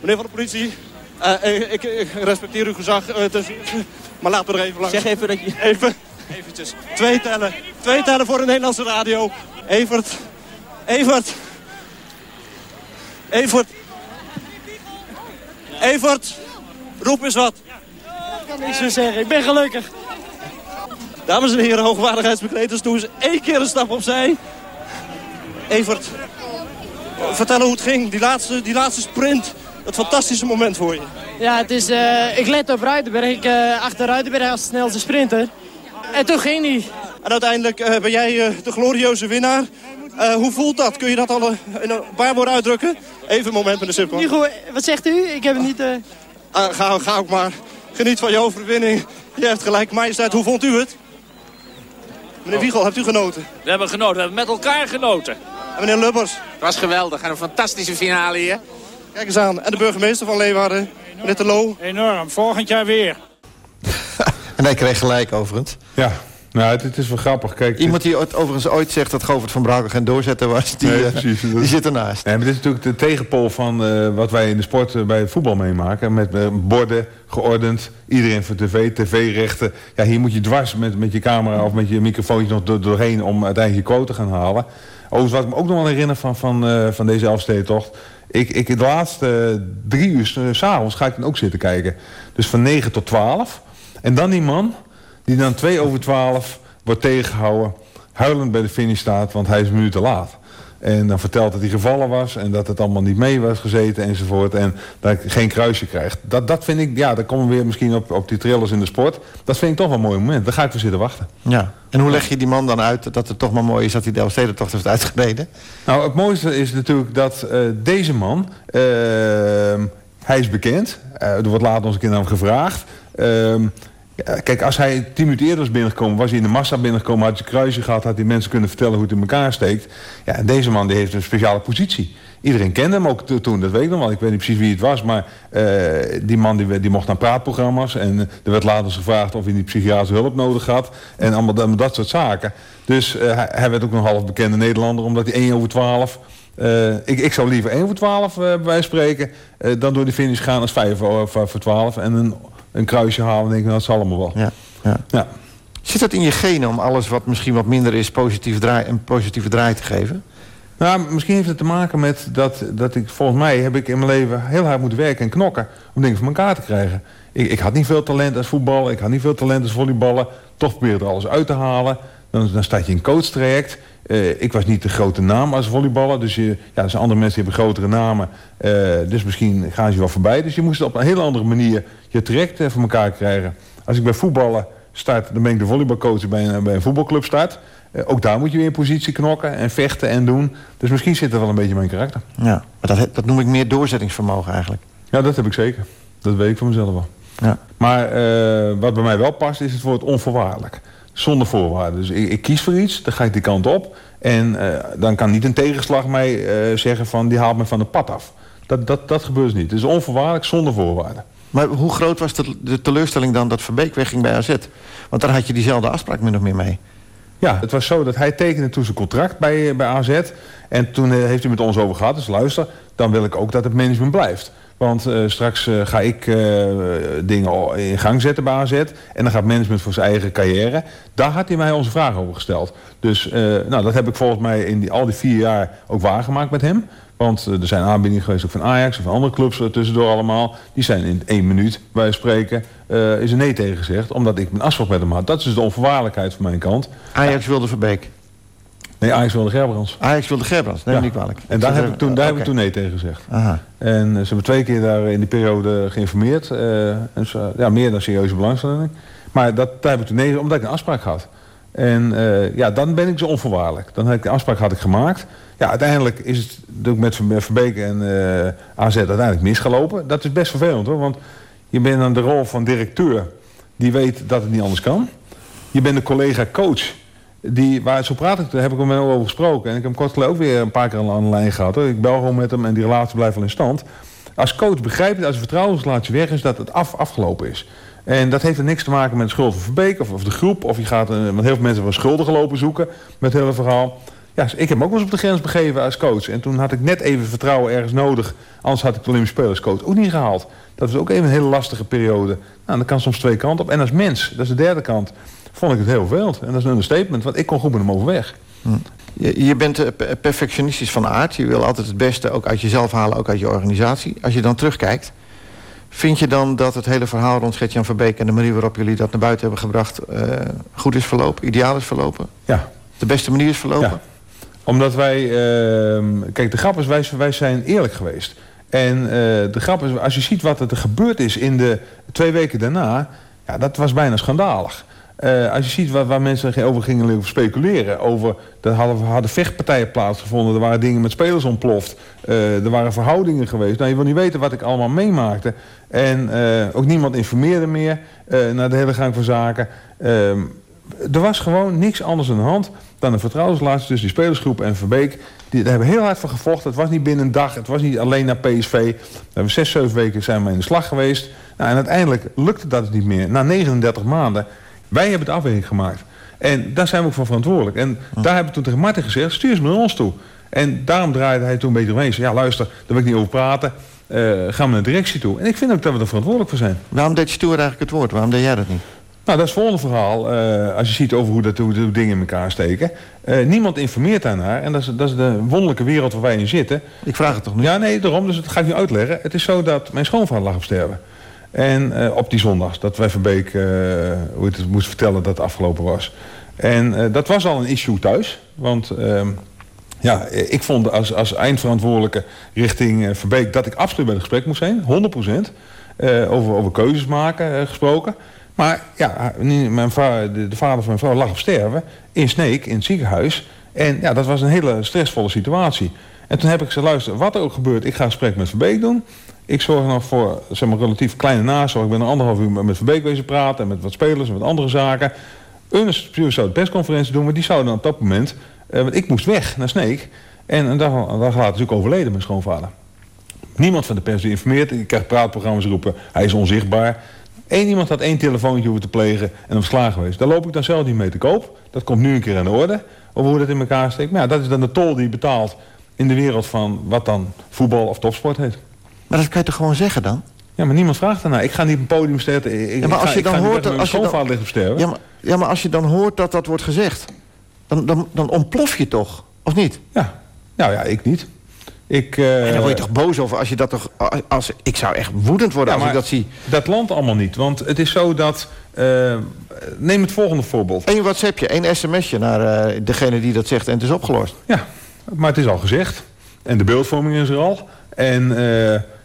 Meneer van de politie. Uh, ik, ik, respecteer uw gezag. Uh, te, maar laat me er even langs. Zeg even dat je... Even. Eventjes. Twee tellen. Twee tellen voor de Nederlandse radio. Evert. Evert. Evert. Evert. Roep eens wat. Ik kan niks meer zeggen. Ik ben gelukkig. Dames en heren, hoogwaardigheidsbekleders, doen eens één keer een stap opzij. Evert, vertel hoe het ging, die laatste, die laatste sprint. Dat fantastische moment voor je. Ja, het is, uh, ik let op Ruitenberg. Ik uh, achter Ruitenberg als de snelste sprinter. En toen ging hij. En uiteindelijk uh, ben jij de glorieuze winnaar. hoe voelt dat? Kun je dat al in een paar woorden uitdrukken? Even een moment, meneer Simpel. Niet goed. Wat zegt u? Ik heb het niet... ga, ga ook maar. Geniet van je overwinning. Je hebt gelijk. Majesteit, hoe vond u het? Meneer Wiegel, hebt u genoten? We hebben genoten. We hebben met elkaar genoten. En meneer Lubbers? Het was geweldig. En een fantastische finale hier. Kijk eens aan. En de burgemeester van Leeuwarden, meneer Terlo. Enorm. Volgend jaar weer. *laughs* en hij kreeg gelijk overigens. Ja, nou, het, het, is wel grappig. Kijk, Iemand die overigens ooit zegt dat Govert van Brakel geen doorzetter was, die, nee, precies, uh, die zit ernaast. Nee, maar dit is natuurlijk de tegenpol van uh, wat wij in de sport uh, bij het voetbal meemaken. Met borden, geordend, iedereen voor tv, tv-rechten. Ja, hier moet je dwars met, met je camera of met je microfoontje nog door, doorheen om uiteindelijk je quote te gaan halen. Overigens, wat ik me ook nog wel herinner van, van, van deze Elfstedentocht... Ik, ik, de laatste drie uur s'avonds ga ik dan ook zitten kijken. Dus van 9 tot 12. En dan die man die dan 2 over 12 wordt tegengehouden... huilend bij de finish staat, want hij is een minuut te laat. En dan vertelt dat hij gevallen was en dat het allemaal niet mee was gezeten enzovoort. En dat ik geen kruisje krijgt. Dat, dat vind ik, ja, dan komen we weer misschien op, op die trillers in de sport. Dat vind ik toch wel een mooi moment. Daar ga ik voor zitten wachten. Ja. En hoe leg je die man dan uit dat het toch maar mooi is dat hij de Elfstedentocht heeft uitgereden? Nou, het mooiste is natuurlijk dat uh, deze man, uh, hij is bekend. Uh, er wordt later ons een keer naar hem gevraagd. Kijk, als hij tien minuten eerder was binnengekomen, was hij in de massa binnengekomen, had hij kruisje gehad, had hij mensen kunnen vertellen hoe het in elkaar steekt. Ja, en deze man die heeft een speciale positie. Iedereen kende hem ook toen, dat weet ik nog wel. Ik weet niet precies wie het was, maar uh, die man die, die mocht naar praatprogramma's. En er werd later gevraagd of hij niet psychiatrische hulp nodig had. En allemaal dat, soort zaken. Dus uh, hij, werd ook nog half bekende Nederlander, omdat hij 1 over 12... Uh, ik, ik zou liever 1 over 12 bij spreken dan door die finish gaan als 5 voor 12. En een een kruisje halen en denk ik, dat zal allemaal wel. Ja, ja. ja. Zit dat in je genen om alles wat misschien wat minder is positief draai, een positieve draai te geven? Nou, misschien heeft het te maken met dat, dat ik, volgens mij heb ik in mijn leven heel hard moeten werken en knokken om dingen voor elkaar te krijgen. Ik, ik had niet veel talent als voetballen, ik had niet veel talent als volleyballen. Toch probeerde er alles uit te halen. Dan, dan staat je in een coachtraject. Uh, ik was niet de grote naam als volleyballer. Dus je, ja, zijn andere mensen hebben grotere namen. Uh, dus misschien gaan ze wel voorbij. Dus je moest op een hele andere manier je traject uh, voor elkaar krijgen. Als ik bij voetballen start, dan ben ik de volleybalcoach bij een, bij een voetbalclub start. ook daar moet je weer in positie knokken en vechten en doen. Dus misschien zit er wel een beetje mijn karakter. Ja, maar dat, dat noem ik meer doorzettingsvermogen eigenlijk. Ja, dat heb ik zeker. Dat weet ik van mezelf wel. Ja. Maar wat bij mij wel past, is het woord onvoorwaardelijk. Zonder voorwaarden. Dus ik, ik, kies voor iets, dan ga ik die kant op. En uh, dan kan niet een tegenslag mij uh, zeggen van die haalt me van het pad af. Dat, dat, dat gebeurt niet. Het is onvoorwaardelijk zonder voorwaarden. Maar hoe groot was de, de teleurstelling dan dat Verbeek wegging bij AZ? Want daar had je diezelfde afspraak min of meer mee. Ja, het was zo dat hij tekende toen zijn contract bij, bij AZ. En toen uh, heeft hij met ons over gehad. Dus luister, dan wil ik ook dat het management blijft. Want eh, straks eh, ga ik eh, dingen in gang zetten bij AZ. En dan gaat management voor zijn eigen carrière. Daar had hij mij onze vraag over gesteld. Dus nou, dat heb ik volgens mij in al die vier jaar ook waargemaakt met hem. Want er zijn aanbiedingen geweest ook van Ajax of van andere clubs tussendoor allemaal. Die zijn in één minuut, wij spreken, is er nee tegen gezegd. Omdat ik mijn afspraak met hem had. Dat is de onvoorwaardelijkheid van mijn kant. Ajax wilde Verbeek. Nee, Ajax wilde Gerbrands. Ajax wilde Gerbrands, neem niet kwalijk. En daar, heb ik, toen, daar heb ik toen nee tegen gezegd. Aha. En ze hebben twee keer daar in die periode geïnformeerd. Uh, en ze, ja, meer dan serieuze belangstelling. Maar dat, daar heb ik toen nee omdat ik een afspraak had. En uh, ja, dan ben ik zo onvoorwaardelijk. Dan heb ik de afspraak had ik gemaakt. Ja, uiteindelijk is het ook met Verbeek en uh, AZ uiteindelijk misgelopen. Dat is best vervelend hoor, want je bent aan de rol van directeur. Die weet dat het niet anders kan. Je bent een collega coach die, waar, zo praat ik, daar heb ik hem over gesproken. En ik heb hem kort ook weer een paar keer aan de lijn gehad. Ik bel gewoon met hem en die relatie blijft wel in stand. Als coach begrijp je als een vertrouwensrelatie weg is, dat het af, afgelopen is. En dat heeft er niks te maken met schuld van Verbeek of, of de groep. Of je gaat, uh, heel veel mensen van schulden gelopen zoeken met het hele verhaal. Ja, ik heb me ook wel eens op de grens begeven als coach. En toen had ik net even vertrouwen ergens nodig. Anders had ik de Olympische Spelerscoach ook niet gehaald. Dat was ook even een hele lastige periode. Nou, dat kan soms twee kanten op. En als mens, dat is de derde kant vond ik het heel vervelend. En dat is een understatement, want ik kon goed met hem overweg. Hm. Je, je, bent eh, perfectionistisch van aard. Je wil altijd het beste ook uit jezelf halen, ook uit je organisatie. Als je dan terugkijkt, vind je dan dat het hele verhaal rond Gertjan Verbeek... en de manier waarop jullie dat naar buiten hebben gebracht... Uh, goed is verlopen, ideaal is verlopen? Ja. De beste manier is verlopen? Ja. Omdat wij... Uh, kijk, de grap is, wij, wij zijn eerlijk geweest. En uh, de grap is, als je ziet wat er gebeurd is in de twee weken daarna... Ja, dat was bijna schandalig. Uh, als je ziet waar, waar mensen over gingen speculeren. Over, er hadden, vechtpartijen plaatsgevonden. Er waren dingen met spelers ontploft. Uh, er waren verhoudingen geweest. Nou, je wil niet weten wat ik allemaal meemaakte. En uh, ook niemand informeerde meer naar de hele gang van zaken. Ehm, er was gewoon niks anders aan de hand dan een vertrouwensrelatie tussen die spelersgroep en Verbeek. Die, hebben heel hard voor gevochten. Het was niet binnen een dag. Het was niet alleen naar PSV. We hebben zes, zeven weken zijn we in de slag geweest. Nou, en uiteindelijk lukte dat niet meer. Na 39 maanden wij hebben de afweging gemaakt. En daar zijn we ook voor verantwoordelijk. En daar hebben we toen tegen Martin gezegd, stuur ze naar ons toe. En daarom draaide hij toen een beetje omheen. Ja, luister, daar wil ik niet over praten. Uh, gaan we naar de directie toe. En ik vind ook dat we er verantwoordelijk voor zijn. Waarom deed Stuur eigenlijk het woord? Waarom deed jij dat niet? Nou, dat is het volgende verhaal. Uh, als je ziet over hoe, dat, hoe de dingen in elkaar steken. Uh, niemand informeert daarnaar. En dat is, dat is de wonderlijke wereld waar wij in zitten. Ik vraag het toch niet? Ja, nee, daarom. Dus dat ga ik nu uitleggen. Het is zo dat mijn schoonvader lag op sterven. En uh, op die zondag, dat wij Verbeek uh, hoe het moest vertellen dat het afgelopen was. En uh, dat was al een issue thuis. Want ehm, ja, ik vond als, als eindverantwoordelijke richting Verbeek... dat ik absoluut bij het gesprek moest zijn, 100%. over, over keuzes maken gesproken. Maar ja, mijn de, de, vader van mijn vrouw lag op sterven in Sneek, in het ziekenhuis. En ja, dat was een hele stressvolle situatie. En toen heb ik gezegd, luister, wat er ook gebeurt, ik ga een gesprek met Verbeek doen... Ik zorg nog voor zeg maar, relatief kleine nazorg. Ik ben er anderhalf uur met Verbeek wezen praten... en met wat spelers en met andere zaken. Ernest zou de persconferentie doen... maar die zouden dan op dat moment... Uh, want ik moest weg naar Sneek. En een dag, een is ook overleden, mijn schoonvader. Niemand van de pers die informeert. Ik krijg praatprogramma's roepen, hij is onzichtbaar. Eén iemand had één telefoontje hoeven te plegen en dan was geweest. Daar loop ik dan zelf niet mee te koop. Dat komt nu een keer aan de orde, over hoe dat in elkaar steekt. Maar ja, dat is dan de tol die je betaalt in de wereld van wat dan voetbal of topsport heet. Maar dat kan je toch gewoon zeggen dan? Ja, maar niemand vraagt ernaar. Ik ga niet op een podium sterven. Ik, ja, maar als je dan hoort dat als je dan, ligt op sterven. Ja maar, ja, maar als je dan hoort dat dat wordt gezegd, dan, dan, dan ontplof je toch, of niet? Ja, nou ja, ik niet. Ik, uh... En dan word je toch boos over als je dat toch... Als, ik zou echt woedend worden als ik dat zie. Dat landt allemaal niet. Want het is zo dat... Uh, neem het volgende voorbeeld. Eén WhatsAppje, één sms'je naar uh, degene die dat zegt en het is opgelost. Ja, maar het is al gezegd. En de beeldvorming is er al. En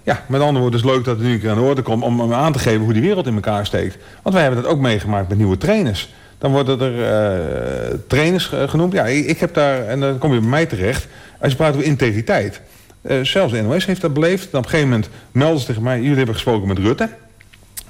ja, met andere woorden, het is leuk dat het nu aan de orde komt... om, aan te geven hoe die wereld in elkaar steekt. Want wij hebben dat ook meegemaakt met nieuwe trainers. Dan worden er uh, trainers genoemd. Ja, ik, heb daar, en dan kom je bij mij terecht... als je praat over integriteit. Uh, zelfs de NOS heeft dat beleefd. Dan op een gegeven moment melden ze tegen mij... jullie hebben gesproken met Rutte.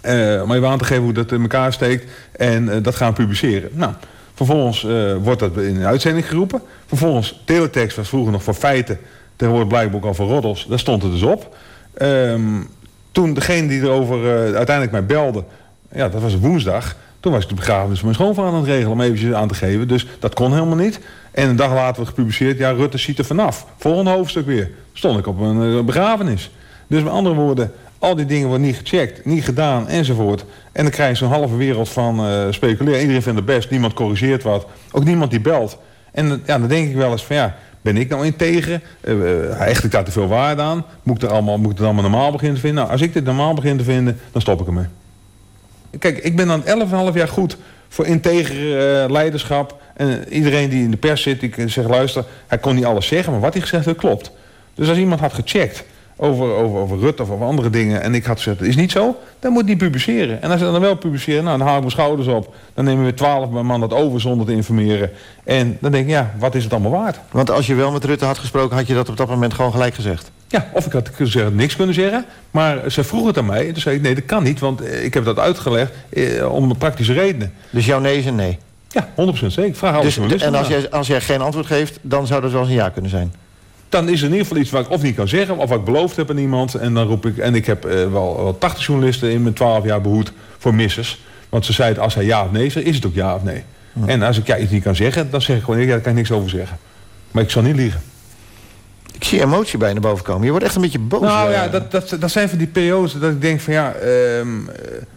Uh, om even aan te geven hoe dat in elkaar steekt. En dat gaan publiceren. Nou, vervolgens wordt dat in een uitzending geroepen. Vervolgens, teletext was vroeger nog voor feiten... tegenwoordig blijkbaar ook al voor roddels. Daar stond het dus op... Um, toen degene die erover uh, uiteindelijk mij belde, ja, dat was woensdag. Toen was ik de begrafenis van mijn schoonvader aan het regelen om eventjes aan te geven. Dus dat kon helemaal niet. En een dag later werd gepubliceerd, ja, Rutte ziet er vanaf. Volgende hoofdstuk weer. Stond ik op een uh, begrafenis. Dus met andere woorden, al die dingen worden niet gecheckt, niet gedaan enzovoort. En dan krijg je zo'n halve wereld van uh, speculeren. Iedereen vindt het best, niemand corrigeert wat. Ook niemand die belt. En ja, dan denk ik wel eens van ja, ben ik nou in tegen? Uh, hecht ik daar te veel waarde aan? Moet ik, er allemaal, moet het allemaal normaal beginnen te vinden? Nou, als ik dit normaal begin te vinden, dan stop ik ermee. Kijk, ik ben dan 11,5 jaar goed voor integer uh, leiderschap. En iedereen die in de pers zit, ik zeg luister, hij kon niet alles zeggen, maar wat hij gezegd heeft klopt. Dus als iemand had gecheckt over, over, over Rutte of over andere dingen en ik had gezegd, het is niet zo, dan moet niet publiceren. En als ze dan wel publiceren, nou, dan haal ik mijn schouders op. Dan nemen we twaalf man dat over zonder te informeren. En dan denk ik, ja, wat is het allemaal waard? Want als je wel met Rutte had gesproken, had je dat op dat moment gewoon gelijk gezegd? Ja, of ik had zeggen, niks kunnen zeggen. Maar ze vroeg het aan mij. En toen zei ik, nee, dat kan niet. Want eh, ik heb dat uitgelegd eh, om praktische redenen. Dus jouw nee is een nee? Ja, 100% zeker. Ik vraag alles dus, En als jij, als jij geen antwoord geeft, dan zou dat wel eens een ja kunnen zijn? Dan is er in ieder geval iets wat ik of niet kan zeggen... of wat ik beloofd heb aan iemand. En dan roep ik... En ik heb uh, wel, wel 80 journalisten in mijn 12 jaar behoed voor missers. Want ze zeiden, als hij ja of nee zegt, is het ook ja of nee. En als ik ja iets niet kan zeggen, dan zeg ik gewoon... ja, daar kan ik niks over zeggen. Maar ik zal niet liegen. Ik zie emotie bij naar boven komen. Je wordt echt een beetje boos. Nou ja, dat, dat, dat zijn van die PO's dat ik denk van ja... Uh,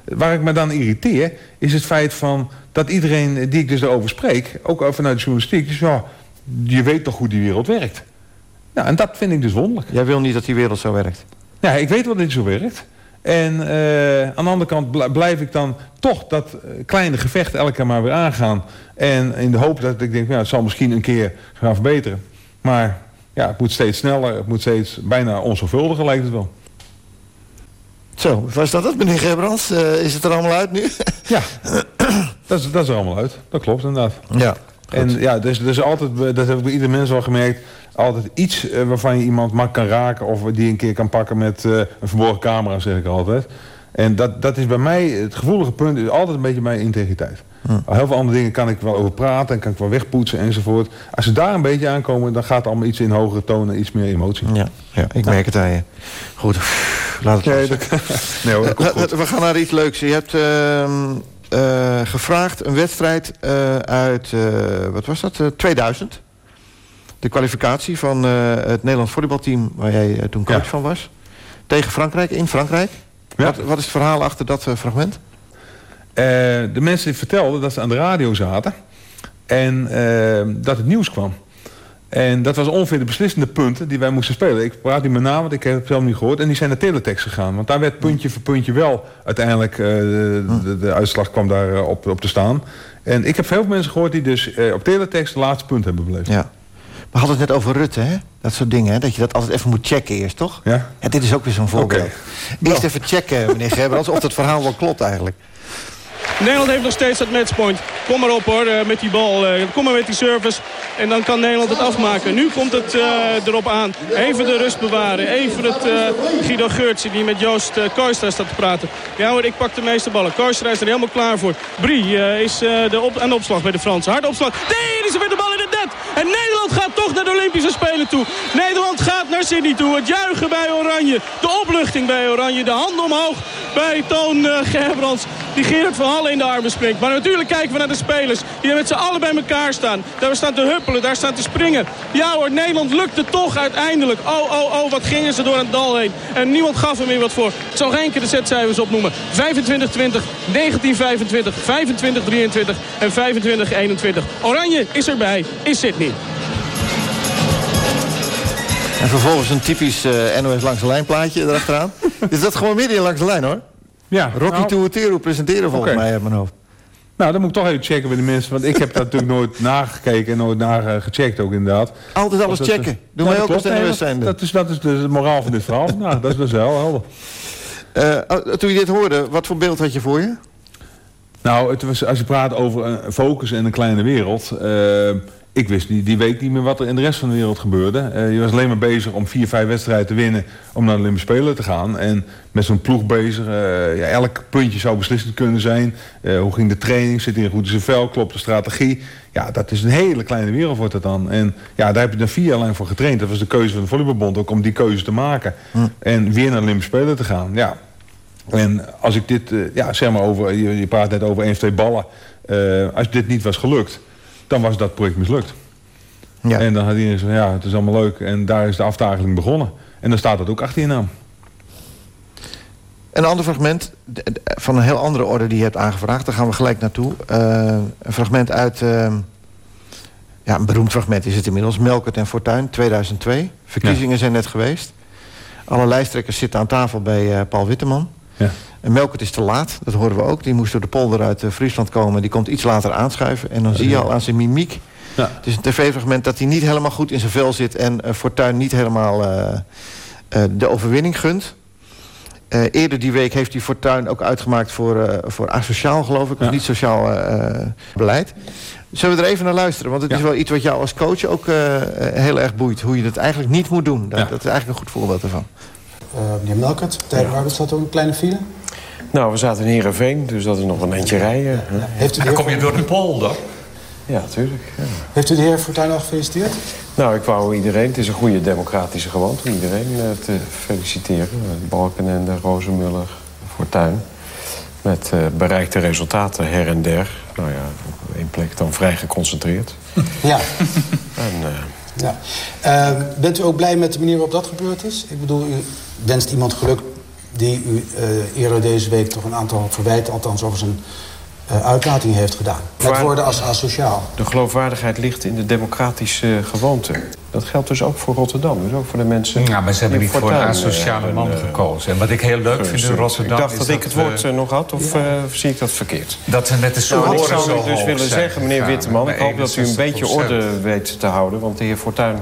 waar ik me dan irriteer... is het feit van dat iedereen die ik dus erover spreek... ook vanuit de journalistiek... Dus ja, je weet toch hoe die wereld werkt. Nou, en dat vind ik dus wonderlijk. Jij wil niet dat die wereld zo werkt? Ja, ik weet wat dit zo werkt. En uh, aan de andere kant blijf ik dan toch dat uh, kleine gevecht elke keer maar weer aangaan. En in de hoop dat ik denk, ja, het zal misschien een keer gaan verbeteren. Maar ja, het moet steeds sneller, het moet steeds bijna onzorgvuldiger lijkt het wel. Zo, was dat het, meneer Gerbrands? Uh, is het er allemaal uit nu? *laughs* ja, dat is, dat is er allemaal uit. Dat klopt inderdaad. Ja. En ja, dus, dus altijd, dat heb ik bij ieder mens wel gemerkt... altijd iets uh, waarvan je iemand mak kan raken... of die een keer kan pakken met uh, een verborgen camera, zeg ik altijd. En dat, dat is bij mij, het gevoelige punt is altijd een beetje mijn integriteit. Hm. Heel veel andere dingen kan ik wel over praten en kan ik wel wegpoetsen enzovoort. Als ze daar een beetje aankomen, dan gaat het allemaal iets in hogere tonen, iets meer emotie. Ja, ja ik merk het aan je. Goed, laat het nee, dat, *laughs* nee hoor, We gaan naar iets leuks. Je hebt uh, uh, gevraagd een wedstrijd uh, uit, uh, wat was dat, 2000. De kwalificatie van het Nederlands volleybalteam waar jij toen coach ja. van was. Tegen Frankrijk, in Frankrijk. Ja. Wat, wat is het verhaal achter dat fragment? Uh, de mensen vertelden dat ze aan de radio zaten. En dat het nieuws kwam. En dat was ongeveer de beslissende punten die wij moesten spelen. Ik praat niet met naam, want ik heb het zelf niet gehoord. En die zijn naar teletext gegaan. Want daar werd puntje voor puntje wel uiteindelijk... Uh, de, de, de, uitslag kwam daar op, op te staan. En ik heb veel mensen gehoord die dus op teletext de laatste punt hebben beleefd. Ja. We hadden het net over Rutte, hè? Dat soort dingen, hè? Dat je dat altijd even moet checken eerst, toch? Ja. ja dit is ook weer zo'n voorbeeld. Okay. Eerst even checken, meneer Gerbrands, of dat verhaal wel klopt eigenlijk. Nederland heeft nog steeds dat matchpoint. Kom maar op hoor, uh, met die bal. Uh, kom maar met die service. En dan kan Nederland het afmaken. Nu komt het uh, erop aan. Even de rust bewaren. Even het Guido Geurtje die met Joost uh, staat te praten. Ja hoor, ik pak de meeste ballen. Koistra is er helemaal klaar voor. Brie is de aan de opslag bij de Fransen. Hard opslag. Nee, is weer de bal in het net. En Nederland gaat toch naar de Olympische Spelen toe. Nederland gaat naar Sydney toe. Het juichen bij Oranje. De opluchting bij Oranje. De hand omhoog bij Toon Gerbrands. Die Gerard van Halle in de armen springt. Maar natuurlijk kijken we naar de spelers die met z'n allen bij elkaar staan. Daar staan te huppelen, daar staan te springen. Ja hoor, Nederland lukte toch uiteindelijk. Oh, oh, oh, wat gingen ze door het dal heen. En niemand gaf er meer wat voor. Ik zal geen keer de setcijfers opnoemen. 25-20, 19-25, 25-23 en 25-21. Oranje is erbij, is Sydney. En vervolgens een typisch uh, NOS langs de lijn plaatje erachteraan. *laughs* is dat gewoon midden langs de lijn hoor. Ja, Rocky nou, Tuatero presenteren volgens okay. mij uit mijn hoofd. Nou, dan moet ik toch even checken bij de mensen. Want ik heb dat natuurlijk nooit *laughs* nagekeken en nooit nagecheckt ook inderdaad. Altijd alles dat, checken. Doe mij ook als NOS zijn. Dat is, dat is de moraal van dit verhaal. *laughs* nou, dat is best wel helder. Uh, toen je dit hoorde, wat voor beeld had je voor je? Nou, het was, als je praat over een focus en een kleine wereld... Uh, ik wist niet, die week niet meer wat er in de rest van de wereld gebeurde. Uh, je was alleen maar bezig om vier, vijf wedstrijden te winnen om naar de Olympische Spelen te gaan. En met zo'n ploeg bezig. Uh, ja, elk puntje zou beslissend kunnen zijn. Uh, hoe ging de training? Zit hij goed in zijn vel? Klopt de strategie? Ja, dat is een hele kleine wereld wordt dat dan. En ja, daar heb je dan vier jaar lang voor getraind. Dat was de keuze van de Volleybalbond ook om die keuze te maken. Hm. En weer naar de Olympische Spelen te gaan. Ja. En als ik dit, ja, zeg maar over, je, je praat net over één of twee ballen. als dit niet was gelukt dan was dat project mislukt. Ja. En dan had iedereen gezegd, ja, het is allemaal leuk. En daar is de aftakeling begonnen. En dan staat dat ook achter je naam. Een ander fragment van een heel andere orde die je hebt aangevraagd. Daar gaan we gelijk naartoe. Eh, een fragment uit... eh, ja, een beroemd fragment is het inmiddels. Melkert en Fortuyn, 2002. Verkiezingen zijn net geweest. Alle lijsttrekkers zitten aan tafel bij eh, Paul Witteman. Ja. En Melkert is te laat, dat horen we ook. Die moest door de polder uit eh, Friesland komen. Die komt iets later aanschuiven. En dan zie je al aan zijn mimiek... Ja. Het is een tv-fragment dat hij niet helemaal goed in zijn vel zit... en eh, Fortuyn niet helemaal eh, de overwinning gunt. Eerder die week heeft hij Fortuyn ook uitgemaakt voor, voor asociaal, geloof ik. Of niet sociaal beleid. Zullen we er even naar luisteren? Want het is wel iets wat jou als coach ook heel erg boeit. Hoe je dat eigenlijk niet moet doen. Dat, dat is eigenlijk een goed voorbeeld ervan. Eh, meneer Melkert, Partij Arbeid staat ook een kleine file. Nou, we zaten in Heerenveen, dus dat is nog een eentje rijden. hè. Heeft u de heer- door de polder? Ja, tuurlijk. ja. Heeft u de heer Fortuyn al gefeliciteerd? Nou, ik wou iedereen, het is een goede democratische gewoonte... om iedereen eh, te feliciteren. Eh, Balkenende, Rozenmuller, Fortuyn. Met eh, bereikte resultaten her en der. Nou ja, op één plek dan vrij geconcentreerd. Ja. En, eh, ja. Eh, bent u ook blij met de manier waarop dat gebeurd is? Ik bedoel, u wenst iemand geluk die u eh, eerder deze week toch een aantal verwijten... althans over zijn uitlating heeft gedaan. Met Waar- woorden als asociaal. De geloofwaardigheid ligt in de democratische gewoonte. Dat geldt dus ook voor Rotterdam, dus ook voor de mensen... Ja, maar ze hebben die niet voor een eh, asociale man eh, gekozen. En wat ik heel leuk vind in. Rotterdam... Ik dacht is dat ik het woord eh, nog had, of eh, zie ik dat verkeerd? Dat ze met de Nou, ik score zou zo dus willen zeggen, meneer Witteman... ik hoop dat u een beetje 61%. orde weet te houden. Want de heer Fortuyn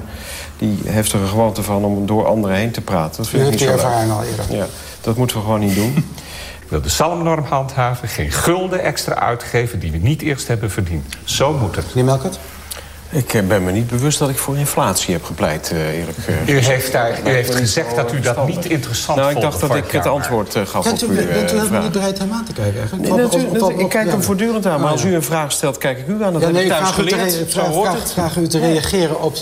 die heeft er een gewoonte van om door anderen heen te praten. Dat U vind ik heeft niet zo leuk. al eerder. Ja, dat moeten we gewoon niet doen. Ik wil de salmnorm handhaven, geen gulden extra uitgeven... die we niet eerst hebben verdiend. Zo moet het. Meneer Melkert? Ik eh, ben me niet bewust dat ik voor inflatie heb gepleit, eh, eerlijk eh, U gezegd. heeft, daar, u heeft gezegd dat u dat niet interessant Nou, vond. ik dacht dat ik het antwoord eh, gaf Bent u, op uw bent u eh, helemaal niet bereid hem aan te kijken eigenlijk? Nee, Op- op- natuurlijk, op- op- ik kijk ja. hem voortdurend aan. Maar als u een vraag stelt, kijk ik u aan. Dat Ja, heb nee, ik ik thuis vraag u, te, geleerd. Zo vraag, u te reageren op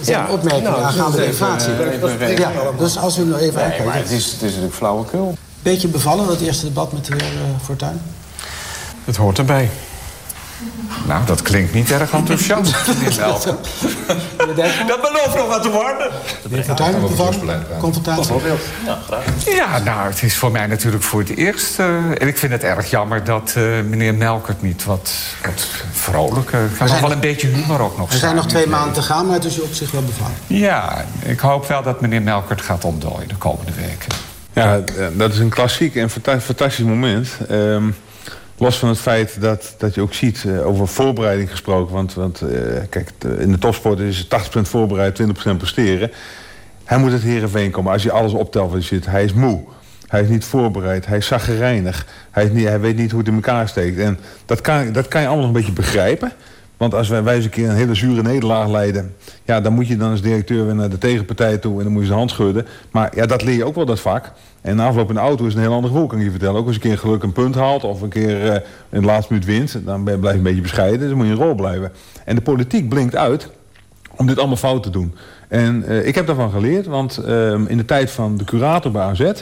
zijn Ja, opmerkingen nou, aangaande de inflatie. even- ja, dus als u nou even Nee, aankijkt. het is, het is natuurlijk flauwekul. Beetje bevallen, dat eerste debat met de heer eh, Fortuyn? Het hoort erbij. Nou, dat klinkt niet erg enthousiast, *laughs* meneer. Dat belooft nog wat te worden. De heer Fortuyn? Confrontatie? Ja, nou, het is voor mij natuurlijk voor het eerst. eh, en ik vind het erg jammer dat eh, meneer Melkert niet wat, wat vrolijker... Er wel nog- een beetje humor ook nog Er zijn zijn nog twee maanden te gaan, maar het is op zich wel bevallen. Ja, ik hoop wel dat meneer Melkert gaat ontdooien de komende weken. Ja, eh, dat is een klassiek en fanta- fantastisch moment. Ehm, los van het feit dat, dat je ook ziet, eh, over voorbereiding gesproken... want, want eh, kijk, in de topsport is het 80% voorbereid, 20% presteren. Hij moet het Heerenveen komen. Als je alles optelt wat je zit, hij is moe. Hij is niet voorbereid, hij is zaggerijnig. Hij, is niet, hij weet niet hoe het in elkaar steekt. En dat kan, dat kan je allemaal nog een beetje begrijpen. Want als wij, wij eens een keer een hele zure nederlaag leiden... Ja, dan moet je dan als directeur weer naar de tegenpartij toe... en dan moet je zijn hand schudden. Maar ja, dat leer je ook wel, dat vak. En na afloop in de auto is een heel ander gevoel, kan ik je vertellen. Ook als je een keer geluk een punt haalt... of een keer eh, in de laatste minuut wint... dan blijf je een beetje bescheiden. Dus dan moet je in rol blijven. En de politiek blinkt uit om dit allemaal fout te doen. En eh, ik heb daarvan geleerd, want ehm, in de tijd van de curator bij AZ... eh,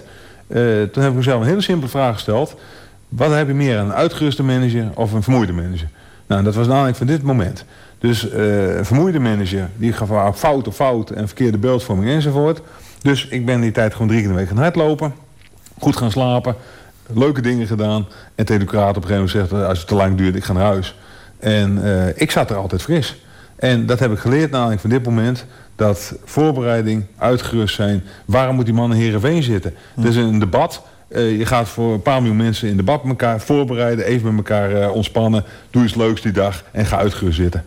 toen heb ik mezelf een hele simpele vraag gesteld. Wat heb je meer, een uitgeruste manager of een vermoeide manager? Nou, dat was namelijk van dit moment. Dus een vermoeide manager, die gaf fout op fout... en verkeerde beeldvorming enzovoort. Dus ik ben die tijd gewoon drie keer in de week gaan hardlopen. Goed gaan slapen. Leuke dingen gedaan. En de curator op een gegeven moment zegt... als het te lang duurt, ik ga naar huis. En eh, ik zat er altijd fris. En dat heb ik geleerd namelijk van dit moment... dat voorbereiding, uitgerust zijn... waarom moet die man in Heerenveen zitten? Het is een debat... Eh, je gaat voor een paar miljoen mensen in debat met elkaar voorbereiden... even met elkaar eh, ontspannen. Doe iets leuks die dag en ga uitgerust zitten.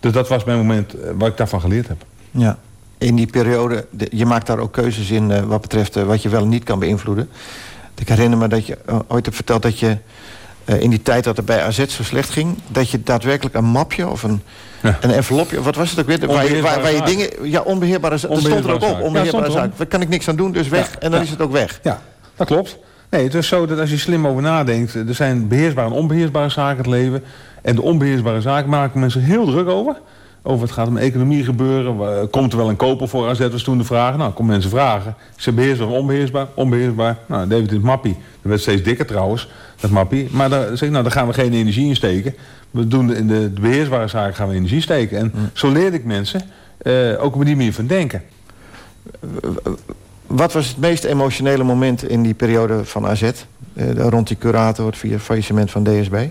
Dus dat was mijn moment eh, wat ik daarvan geleerd heb. Ja. In die periode, de- je maakt daar ook keuzes in wat betreft wat je wel en niet kan beïnvloeden. Ik herinner me dat je ooit hebt verteld dat je in die tijd dat het bij AZ zo slecht ging, dat je daadwerkelijk een mapje of een, een envelopje, wat was het ook weer? Waar je, waar, waar je dingen, ja, onbeheerbare zaken. Dat stond er ook op, Onbeheerbare. Ja, stond Daar kan ik niks aan doen, dus weg. En dan is het ook weg. Ja, dat klopt. Nee, het is zo dat als je slim over nadenkt... er zijn beheersbare en onbeheersbare zaken in het leven. En de onbeheersbare zaken maken mensen heel druk over. Over het gaat om economie gebeuren. Komt er wel een koper voor AZ, was toen de vraag. Nou, komen mensen vragen. Is het beheersbaar of onbeheersbaar? Onbeheersbaar. Nou, David is mappie. Dat werd steeds dikker trouwens, dat mappie. Maar daar, zeg ik, nou, daar gaan we geen energie in steken. We doen in de, de beheersbare zaken gaan we energie steken. En zo leerde ik mensen eh, ook op die manier van denken. Wat was het meest emotionele moment in die periode van AZ? Eh, rond die curator, het faillissement van DSB?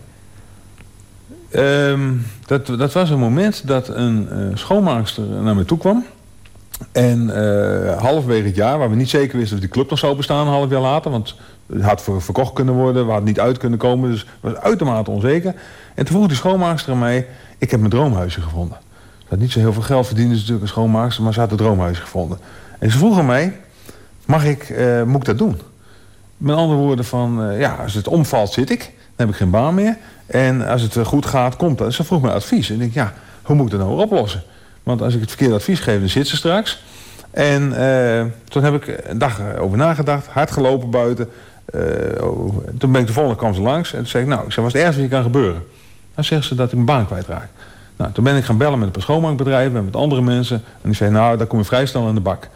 Ehm, dat, dat was een moment dat een uh, schoonmaakster naar me toe kwam. En uh, halverwege het jaar, waar we niet zeker wisten of die club nog zou bestaan, een half jaar later. Want het had verkocht kunnen worden, we hadden niet uit kunnen komen. Dus het was uitermate onzeker. En toen vroeg die schoonmaakster aan mij, ik heb mijn droomhuisje gevonden. Ze had niet zo heel veel geld verdiend, dus natuurlijk een schoonmaakster, maar ze had het droomhuisje gevonden. En ze vroeg aan mij, mag ik, uh, moet ik dat doen? Met andere woorden van, uh, ja, als het omvalt zit ik, dan heb ik geen baan meer. En als het goed gaat, komt dat. Ze vroeg me advies. En ik denk, ja, hoe moet ik dat nou oplossen? Want als ik het verkeerde advies geef, dan zit ze straks. En toen heb ik een dag over nagedacht, hard gelopen buiten. Uh, toen ben ik de volgende kwam ze langs en toen zei ik, nou, ik zei, wat is het ergste wat hier kan gebeuren? Dan zegt ze dat ik mijn baan kwijtraak. Nou, toen ben ik gaan bellen met een schoonmaakbedrijf, met andere mensen. En die zei, nou, daar kom je vrij snel in de bak.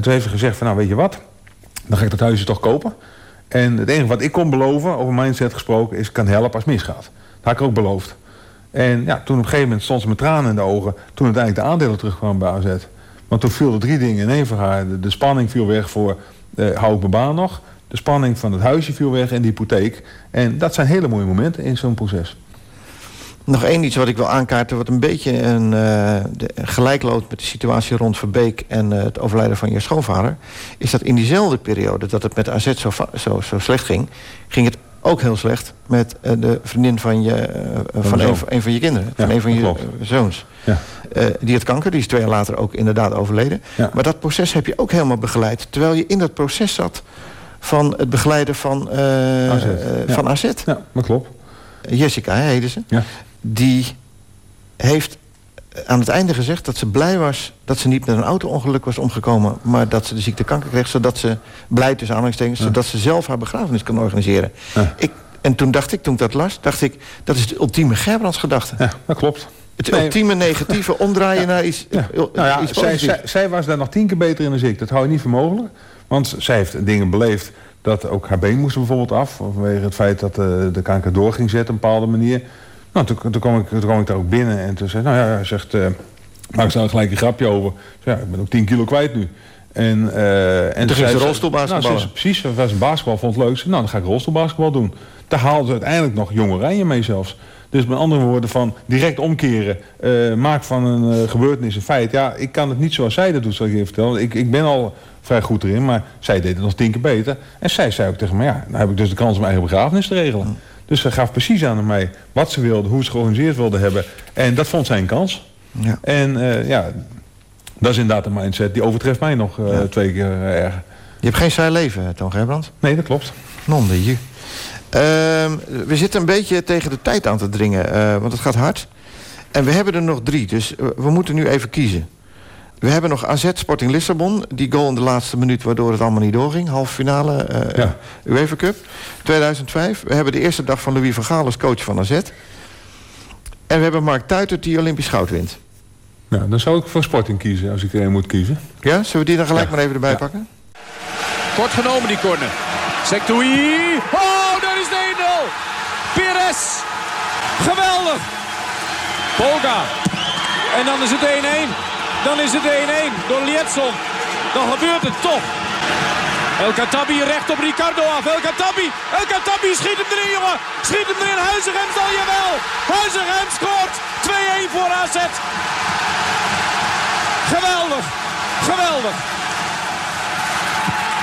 En toen heeft ze gezegd van, nou, weet je wat? Dan ga ik dat huisje toch kopen. En het enige wat ik kon beloven, over mindset gesproken, is kan helpen als het misgaat. Dat had ik ook beloofd. En ja, toen op een gegeven moment stond ze met tranen in de ogen... toen uiteindelijk de aandelen terugkwamen bij AZ. Want toen viel er drie dingen in één voor haar. De, de spanning viel weg voor, uh, hou ik mijn baan nog? De spanning van het huisje viel weg en de hypotheek. En dat zijn hele mooie momenten in zo'n proces. Nog één iets wat ik wil aankaarten... wat een beetje een, uh, gelijk loopt met de situatie rond Verbeek... en uh, het overlijden van je schoonvader... is dat in diezelfde periode dat het met AZ zo, zo, zo slecht ging... ging het ook heel slecht met uh, de vriendin van, je, van een, een, van je kinderen. Ja, van een van je klopt. zoons. Ja. Die had kanker, die is twee jaar later ook inderdaad overleden. Ja. Maar dat proces heb je ook helemaal begeleid. Terwijl je in dat proces zat van het begeleiden van AZ. Van AZ. Ja, dat klopt. Jessica, heette ze. Ja. Die heeft aan het einde gezegd dat ze blij was... dat ze niet met een auto-ongeluk was omgekomen... maar dat ze de ziekte kanker kreeg... zodat ze, blij tussen aanhalingstekens... Ja. zodat ze zelf haar begrafenis kan organiseren. Ja. Ik, en toen dacht ik, toen ik dat las, dacht ik... dat is de ultieme Gerbrandsgedachte. Ja, dat klopt. Het nee. ultieme negatieve *laughs* omdraaien ja. naar iets, ja. nou ja, iets zij, zij, zij, was daar nog tien keer beter in dan ik. Dat hou je niet voor mogelijk. Want zij heeft dingen beleefd dat ook haar been moest bijvoorbeeld af... vanwege het feit dat de, de kanker door ging zetten op een bepaalde manier... Nou, toen, toen, kwam ik, toen kwam ik daar ook binnen en toen zei nou ja, hij zegt, uh, maak er gelijk een grapje over. Ja, ik ben ook 10 kilo kwijt nu. En, uh, en toen ging ze rolstoelbasketbal. Nou, precies, was basketbal, vond het leuk. Nou, dan ga ik rolstoelbasketbal doen. Daar haalden ze uiteindelijk nog jonge rijen mee zelfs. Dus met andere woorden van direct omkeren, uh, maak van een uh, gebeurtenis een feit. Ja, ik kan het niet zoals zij dat doet, zal ik je vertellen. Ik, ik ben al vrij goed erin, maar zij deed het nog tien keer beter. En zij zei ook tegen me, ja, dan heb ik dus de kans om mijn eigen begrafenis te regelen. Dus ze gaf precies aan mij wat ze wilde, hoe ze georganiseerd wilde hebben. En dat vond zij een kans. Ja. En uh, ja, dat is inderdaad een mindset die overtreft mij nog uh, ja. twee keer uh, erger. Je hebt geen saai leven, Toon Gerbrand? Nee, dat klopt. Non de je. Uh, we zitten een beetje tegen de tijd aan te dringen, want het gaat hard. En we hebben er nog drie, dus we moeten nu even kiezen. We hebben nog AZ Sporting Lissabon. Die goal in de laatste minuut waardoor het allemaal niet doorging. Halve finale uh, ja. UEFA Cup 2005. We hebben de eerste dag van Louis van Gaal als coach van AZ. En we hebben Mark Tuitert die Olympisch goud wint. Nou, dan zou ik voor Sporting kiezen als ik er een moet kiezen. Ja, zullen we die dan gelijk ja. maar even erbij ja. pakken? Kort genomen die corner. Sektoui. Oh, daar is de 1-0. Pires. Geweldig. Polga. En dan is het 1-1. Dan is het 1-1 door Lietson. Dan gebeurt het toch. El Katabi recht op Ricardo af. El Katabi. El Katabi schiet hem erin, jongen. Schiet hem erin. Huizegem zal jawel. Huizegem scoort. 2-1 voor AZ. Geweldig. Geweldig.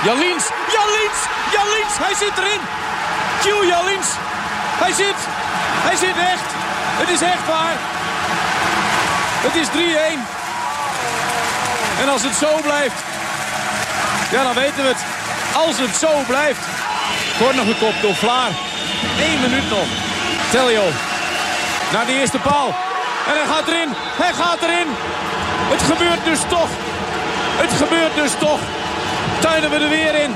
Jalins. Jalins. Jalins. Hij zit erin. Q Jalins. Hij zit. Hij zit echt. Het is echt waar. Het is 3-1. En als het zo blijft, ja dan weten we het. Als het zo blijft. Corner gekopt door Vlaar. Eén minuut nog. Telio. Naar de eerste paal. En hij gaat erin. Hij gaat erin. Het gebeurt dus toch. Het gebeurt dus toch. Tuinen we er weer in.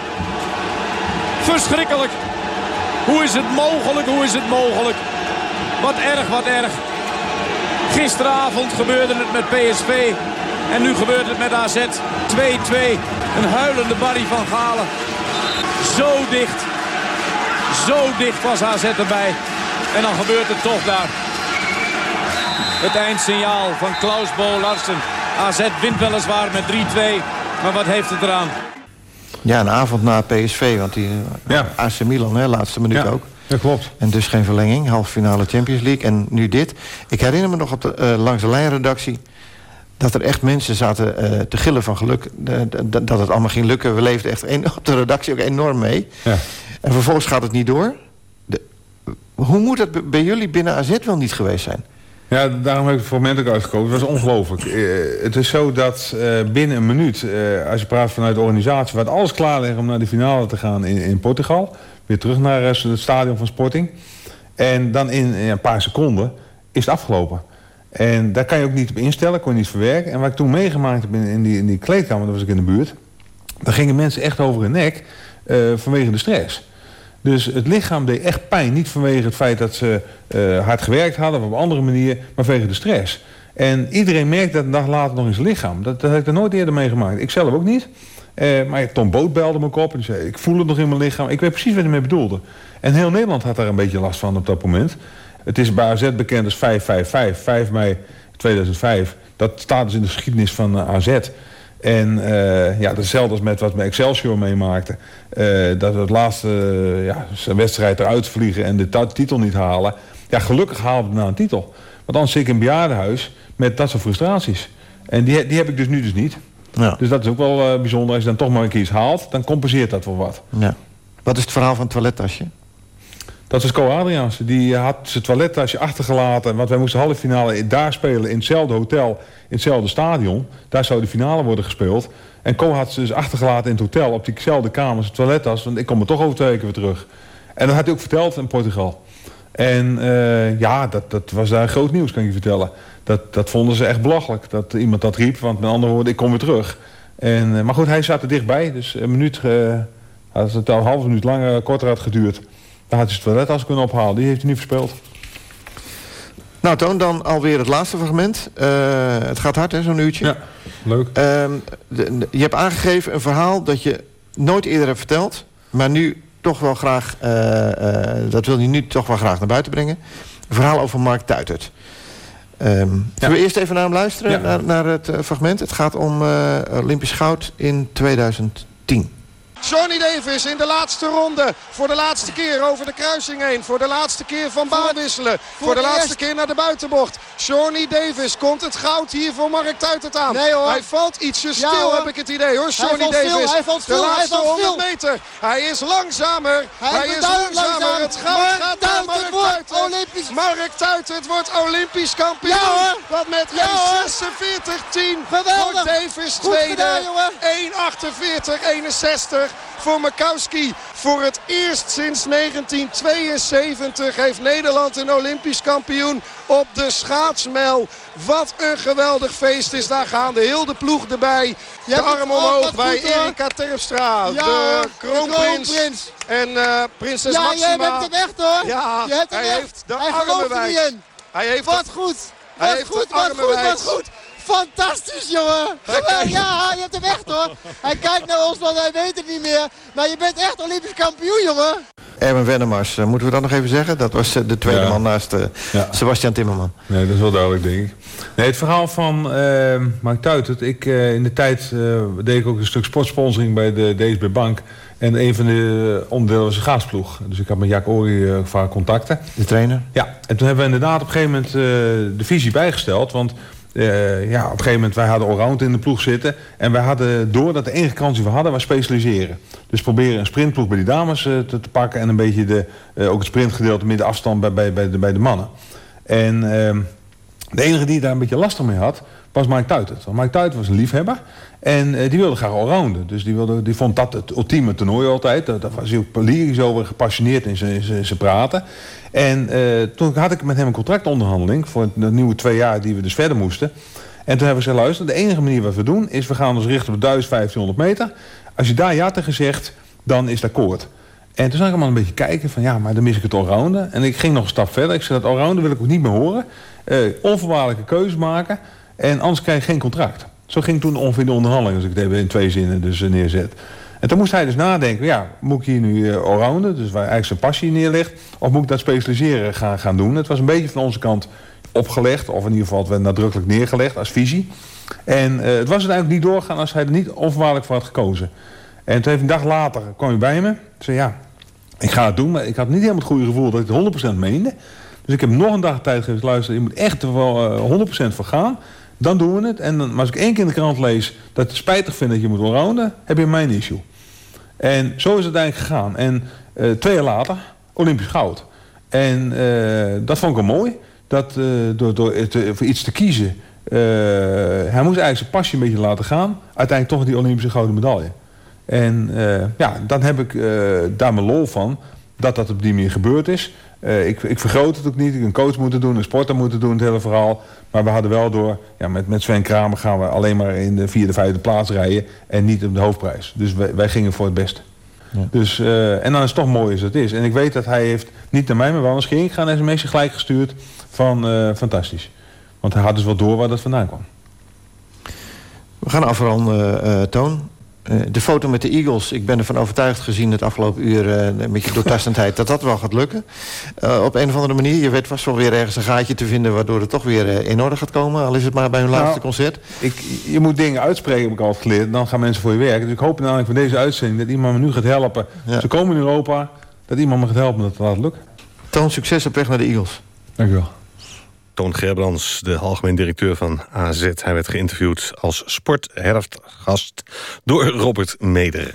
Verschrikkelijk. Hoe is het mogelijk? Hoe is het mogelijk? Wat erg, wat erg. Gisteravond gebeurde het met PSV. En nu gebeurt het met AZ. 2-2. Een huilende Barry van Galen. Zo dicht. Zo dicht was AZ erbij. En dan gebeurt het toch daar. Het eindsignaal van Klaus Bo Larsen. AZ wint weliswaar met 3-2. Maar wat heeft het eraan? Ja, een avond na PSV, want die Ja. AC Milan, hè, laatste minuut Ja, ook. dat klopt. En dus geen verlenging, halve finale Champions League. En nu dit. Ik herinner me nog op de eh, Langs de Lijnredactie... dat er echt mensen zaten eh, te gillen van geluk eh, dat het allemaal ging lukken. We leefden echt een- *laughs* op de redactie ook enorm mee. Ja. En vervolgens gaat het niet door. De, hoe moet dat bij jullie binnen AZ wel niet geweest zijn? Ja, daarom heb ik het fragment ook uitgekozen. Het was ongelooflijk. Eh, het is zo dat binnen een minuut, als je praat vanuit de organisatie... wat alles klaar liggen om naar de finale te gaan in, in Portugal. Weer terug naar het stadion van Sporting. En dan in, in een paar seconden is het afgelopen. En daar kan je ook niet op instellen, kon je niet verwerken. En wat ik toen meegemaakt heb in, die, in die kleedkamer, dat was ik in de buurt... daar gingen mensen echt over hun nek eh, vanwege de stress. Dus het lichaam deed echt pijn. Niet vanwege het feit dat ze eh, hard gewerkt hadden of op een andere manier, maar vanwege de stress. En iedereen merkt dat een dag later nog in zijn lichaam. Dat, dat heb ik er nooit eerder meegemaakt. Ik zelf ook niet. Eh, maar Tom Boot belde me op en zei... ik voel het nog in mijn lichaam. Ik weet precies wat hij mee bedoelde. En heel Nederland had daar een beetje last van op dat moment. Het is bij AZ bekend als 555, 5 mei 2005. Dat staat dus in de geschiedenis van eh, AZ. En eh, ja, hetzelfde als met wat we Excelsior meemaakten. Eh, dat we het laatste ja, wedstrijd eruit vliegen en de titel niet halen. Ja, gelukkig halen we na een titel. Want anders zit ik in een bejaardenhuis met dat soort frustraties. En die, die heb ik dus nu dus niet. Ja. Dus dat is ook wel bijzonder. Als je dan toch maar een keer iets haalt, dan compenseert dat wel wat. Ja. Wat is het verhaal van het toilettasje? Dat is Co Adriaans. Die had zijn toilettasje achtergelaten. Want wij moesten halve finale daar spelen. In hetzelfde hotel. In hetzelfde stadion. Daar zou de finale worden gespeeld. En Co had ze dus achtergelaten in het hotel. Op diezelfde kamer zijn toilettas. Want ik kom er toch over twee weken weer terug. En dat had hij ook verteld in Portugal. En eh, ja, dat, dat was daar groot nieuws, kan ik je vertellen. Dat, dat vonden ze echt belachelijk. Dat iemand dat riep. Want met andere woorden, ik kom weer terug. En, eh, maar goed, hij zat er dichtbij. Dus een minuut... eh, als het al een halve minuut langer, korter had geduurd... dan had hij zijn toilettas kunnen ophalen. Die heeft hij nu verspeeld. Nou, Toon, dan alweer het laatste fragment. Eh, het gaat hard, hè, zo'n uurtje. Ja, leuk. Ehm, de- de- je hebt aangegeven een verhaal dat je nooit eerder hebt verteld... maar nu toch wel graag... eh, eh, dat wil je nu toch wel graag naar buiten brengen. Een verhaal over Mark Tuitert. Zullen we eerst even naar hem luisteren, Ja. naar, naar het fragment? Het gaat om Olympisch goud in 2010. Johnny Davis in de laatste ronde. Voor de laatste keer over de kruising heen. Voor de laatste keer van baan wisselen. Voor, de, de laatste eerst- keer naar de buitenbocht. Johnny Davis komt het goud hier voor Mark Tuitert aan. Nee, hoor. Hij valt ietsje Ja, stil hoor. heb ik het idee hoor. Hij Johnny Davis. hij valt stil, de hij laatste valt 100 stil. meter. Hij is langzamer. Hij, is langzamer. langzaam. Het goud Olympisch- Mark Tuitert wordt Olympisch kampioen. Ja, hoor. Wat met Ja, hoor. 46-10 Geweldig. wordt Davis tweede. gedaan, jongen. 1.48-61 voor Makowski. Voor het eerst sinds 1972 heeft Nederland een Olympisch kampioen op de schaatsmel. Wat een geweldig feest is daar gaande. Heel de ploeg erbij. De het arm ook omhoog bij goed. Erika Terpstra. Ja, de kroonprins. En eh, prinses Ja, Maxima. jij hebt hem echt hoor. Ja, je hebt hem hij echt. heeft de Hij armen bij. in. Hij heeft Wat goed. Hij heeft de goed, wat goed, wijd. wat goed. Fantastisch, jongen. Ja, je hebt hem echt, hoor. Hij kijkt naar ons, want hij weet het niet meer. Maar je bent echt Olympisch kampioen, jongen. Erwin Wennemars, eh, moeten we dat nog even zeggen? Dat was eh, de tweede Ja. man naast eh, Ja. Sebastian Timmerman. Nee, dat is wel duidelijk, denk ik. Nee, het verhaal van eh Mark Tuitert. Ik, eh, in de tijd eh, deed ik ook een stuk sportsponsoring bij de DSB Bank. En een van de onderdelen was een gaasploeg. Dus ik had met Jack Ori eh, vaak contacten. De trainer? Ja, en toen hebben we inderdaad op een gegeven moment eh, de visie bijgesteld. Want eh, ja, op een gegeven moment, wij hadden allround in de ploeg zitten. En wij hadden door dat de enige kans die we hadden was specialiseren. Dus proberen een sprintploeg bij die dames eh, te, pakken. En een beetje de, eh, ook het sprintgedeelte midden afstand bij, bij, bij, de, bij de mannen. En ehm, de enige die daar een beetje lastig mee had, was Mike Tuitert. Want Mike Tuitert was een liefhebber. En eh, die wilde graag allrounden. Dus die, wilde, die vond dat het ultieme toernooi altijd. Daar, was hij ook lyrisch over, gepassioneerd in zijn- praten. En eh, toen had ik met hem een contractonderhandeling... voor de nieuwe twee jaar die we dus verder moesten. En toen hebben we gezegd, luister, de enige manier wat we doen... is we gaan ons richten op 1500 meter. Als je daar ja tegen zegt, dan is het akkoord. En toen zag ik hem al een beetje kijken van ja, maar dan mis ik het allrounden. En ik ging nog een stap verder. Ik zei dat allrounden wil ik ook niet meer horen. Eh onvoorwaardelijke keuze maken. En anders krijg je geen contract. Zo ging toen ongeveer de onderhandeling, als ik het even in twee zinnen dus eh, neerzet. En toen moest hij dus nadenken, ja, moet ik hier nu allrounden, dus waar eigenlijk zijn passie neerlegt, of moet ik dat specialiseren gaan, gaan doen? Het was een beetje van onze kant opgelegd, of in ieder geval het werd nadrukkelijk neergelegd als visie. En eh, het was het eigenlijk niet doorgaan als hij er niet onvoorwaardelijk voor had gekozen. En toen heeft een dag later kwam hij bij me. Zei ja, ik ga het doen. Maar ik had niet helemaal het goede gevoel dat ik het 100% meende. Dus ik heb nog een dag tijd gegeven. Luister, je moet echt er wel eh, 100% voor gaan. Dan doen we het. En dan, maar als ik één keer in de krant lees dat het spijtig vindt dat je moet allrounden, heb je mijn issue. En zo is het eigenlijk gegaan. En eh, twee jaar later, Olympisch goud. En eh, dat vond ik wel mooi. Dat eh, door, door voor iets te kiezen. hij moest eigenlijk zijn passie een beetje laten gaan. Uiteindelijk toch die Olympische gouden medaille. En ja, dan heb ik daar mijn lol van. Dat dat op die manier gebeurd is. Eh, ik, ik vergroot het ook niet. Ik een coach moeten doen, een sporter moeten doen, het hele verhaal. Maar we hadden wel door, ja, met, met Sven Kramer gaan we alleen maar in de vierde, vijfde plaats rijden. En niet op de hoofdprijs. Dus wij, wij gingen voor het beste. Dus, eh, en dan is het toch mooi als het is. En ik weet dat hij heeft, niet naar mij, maar wel naar Schering gaan... en zijn meisje gelijk gestuurd van eh, fantastisch. Want hij had dus wel door waar dat vandaan kwam. We gaan afronden, Toon. Eh, de foto met de Eagles, ik ben ervan overtuigd gezien het afgelopen uur eh, met je doortastendheid dat dat wel gaat lukken. Eh, op een of andere manier, je weet vast wel weer ergens een gaatje te vinden waardoor het toch weer in orde gaat komen. Al is het maar bij hun Nou, laatste concert. Ik, je moet dingen uitspreken, heb ik altijd geleerd. Dan gaan mensen voor je werken. Dus ik hoop namelijk van deze uitzending dat iemand me nu gaat helpen. Ze komen in Europa, dat iemand me gaat helpen dat te laten lukken. Toon, succes op weg naar de Eagles. Dank u wel. Toon Gerbrands, de algemeen directeur van AZ. Hij werd geïnterviewd als sportherfstgast door Robert Meder.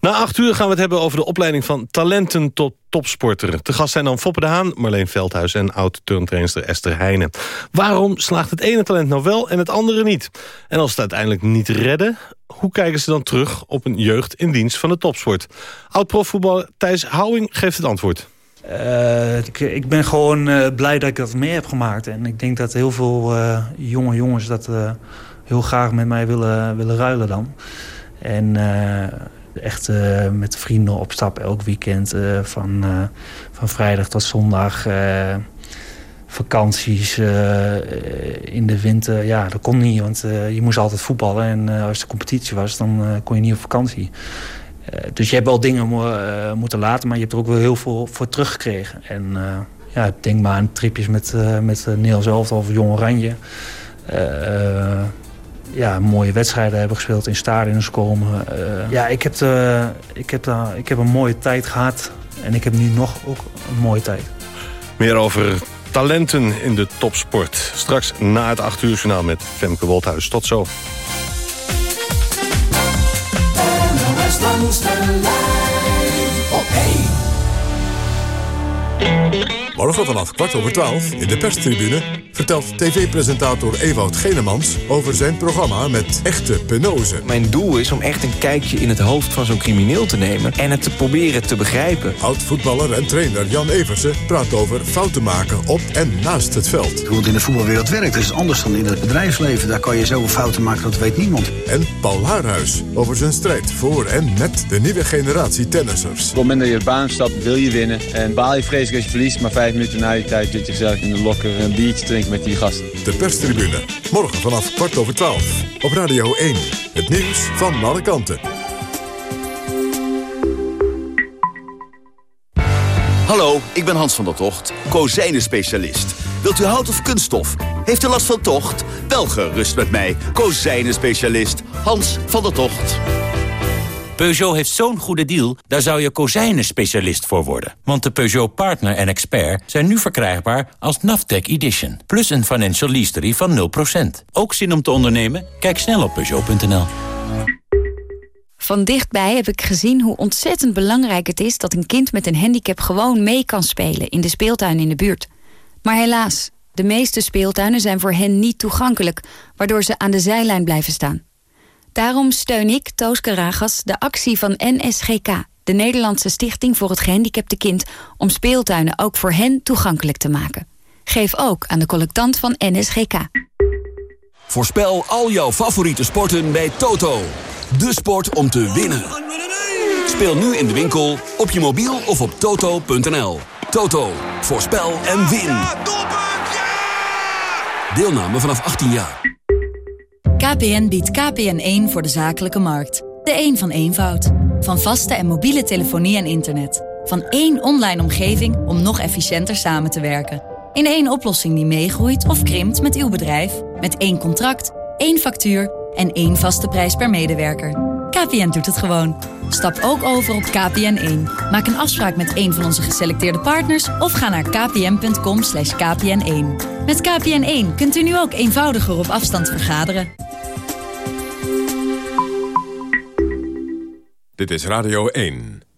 Na acht uur gaan we het hebben over de opleiding van talenten tot topsporter. Te gast zijn dan Foppe de Haan, Marleen Veldhuis en oud-turntrainster Esther Heijnen. Waarom slaagt het ene talent nou wel en het andere niet? En als het uiteindelijk niet redden, hoe kijken ze dan terug op een jeugd in dienst van de topsport? Oud-profvoetballer Thijs Houwing geeft het antwoord. Eh, ik, ik ben gewoon eh, blij dat ik dat mee heb gemaakt. En ik denk dat heel veel eh, jonge jongens dat heel graag met mij willen, willen ruilen dan. En echt met vrienden op stap elk weekend. van, van vrijdag tot zondag. vakanties in de winter. Ja, dat kon niet, want je moest altijd voetballen. En als er competitie was, dan kon je niet op vakantie. Eh, dus je hebt wel dingen mo- eh, moeten laten, maar je hebt er ook wel heel veel voor teruggekregen. En eh, ja, ik denk maar aan tripjes met, met Neil zelf of Jong Oranje. Ja, mooie wedstrijden hebben gespeeld, in stadions komen. Eh, ja, ik heb, de, ik, heb daar ik heb een mooie tijd gehad. En ik heb nu nog ook een mooie tijd. Meer over talenten in de topsport. Straks na het 8 uur journaal met Femke Wolthuis. Tot zo. NOS langs de Morgen vanaf kwart over twaalf in de perstribune vertelt tv-presentator Ewout Genemans over zijn programma met echte penose. Mijn doel is om echt een kijkje in het hoofd van zo'n crimineel te nemen... en het te proberen te begrijpen. Oud-voetballer en trainer Jan Eversen praat over fouten maken op en naast het veld. Hoe het in de voetbalwereld werkt is anders dan in het bedrijfsleven. Daar kan je zoveel fouten maken, dat weet niemand. En Paul Haarhuis over zijn strijd voor en met de nieuwe generatie tennissers. Op het moment dat je de baan stapt, wil je winnen. En baal je vreselijk als je verliest, maar vijf minuten na die tijd zit je gezellig in de lokker een biertje drinken met die gasten. De perstribune, morgen vanaf kwart over twaalf op Radio 1. Het nieuws van alle kanten. Hallo, ik ben Hans van der Tocht, kozijnen-specialist. Wilt u hout of kunststof? Heeft u last van tocht? Wel gerust met mij, kozijnen-specialist Hans van der Tocht. Peugeot heeft zo'n goede deal, daar zou je kozijnen-specialist voor worden. Want de Peugeot Partner en Expert zijn nu verkrijgbaar als Naftec Edition. Plus een financial leasery van 0%. Ook zin om te ondernemen? Kijk snel op Peugeot.nl. Van dichtbij heb ik gezien hoe ontzettend belangrijk het is... dat een kind met een handicap gewoon mee kan spelen... in de speeltuin in de buurt. Maar helaas, de meeste speeltuinen zijn voor hen niet toegankelijk... waardoor ze aan de zijlijn blijven staan. Daarom steun ik, Toos Karagas, de actie van NSGK... de Nederlandse Stichting voor het Gehandicapte Kind... om speeltuinen ook voor hen toegankelijk te maken. Geef ook aan de collectant van NSGK. Voorspel al jouw favoriete sporten bij Toto. De sport om te winnen. Speel nu in de winkel, op je mobiel of op toto.nl. Toto, voorspel en win. Deelname vanaf 18 jaar. KPN biedt KPN1 voor de zakelijke markt. De een van eenvoud. Van vaste en mobiele telefonie en internet. Van één online omgeving om nog efficiënter samen te werken. In één oplossing die meegroeit of krimpt met uw bedrijf. Met één contract, één factuur en één vaste prijs per medewerker. KPN doet het gewoon. Stap ook over op KPN1. Maak een afspraak met een van onze geselecteerde partners... of ga naar kpn.com kpn1. Met KPN1 kunt u nu ook eenvoudiger op afstand vergaderen. Dit is Radio 1.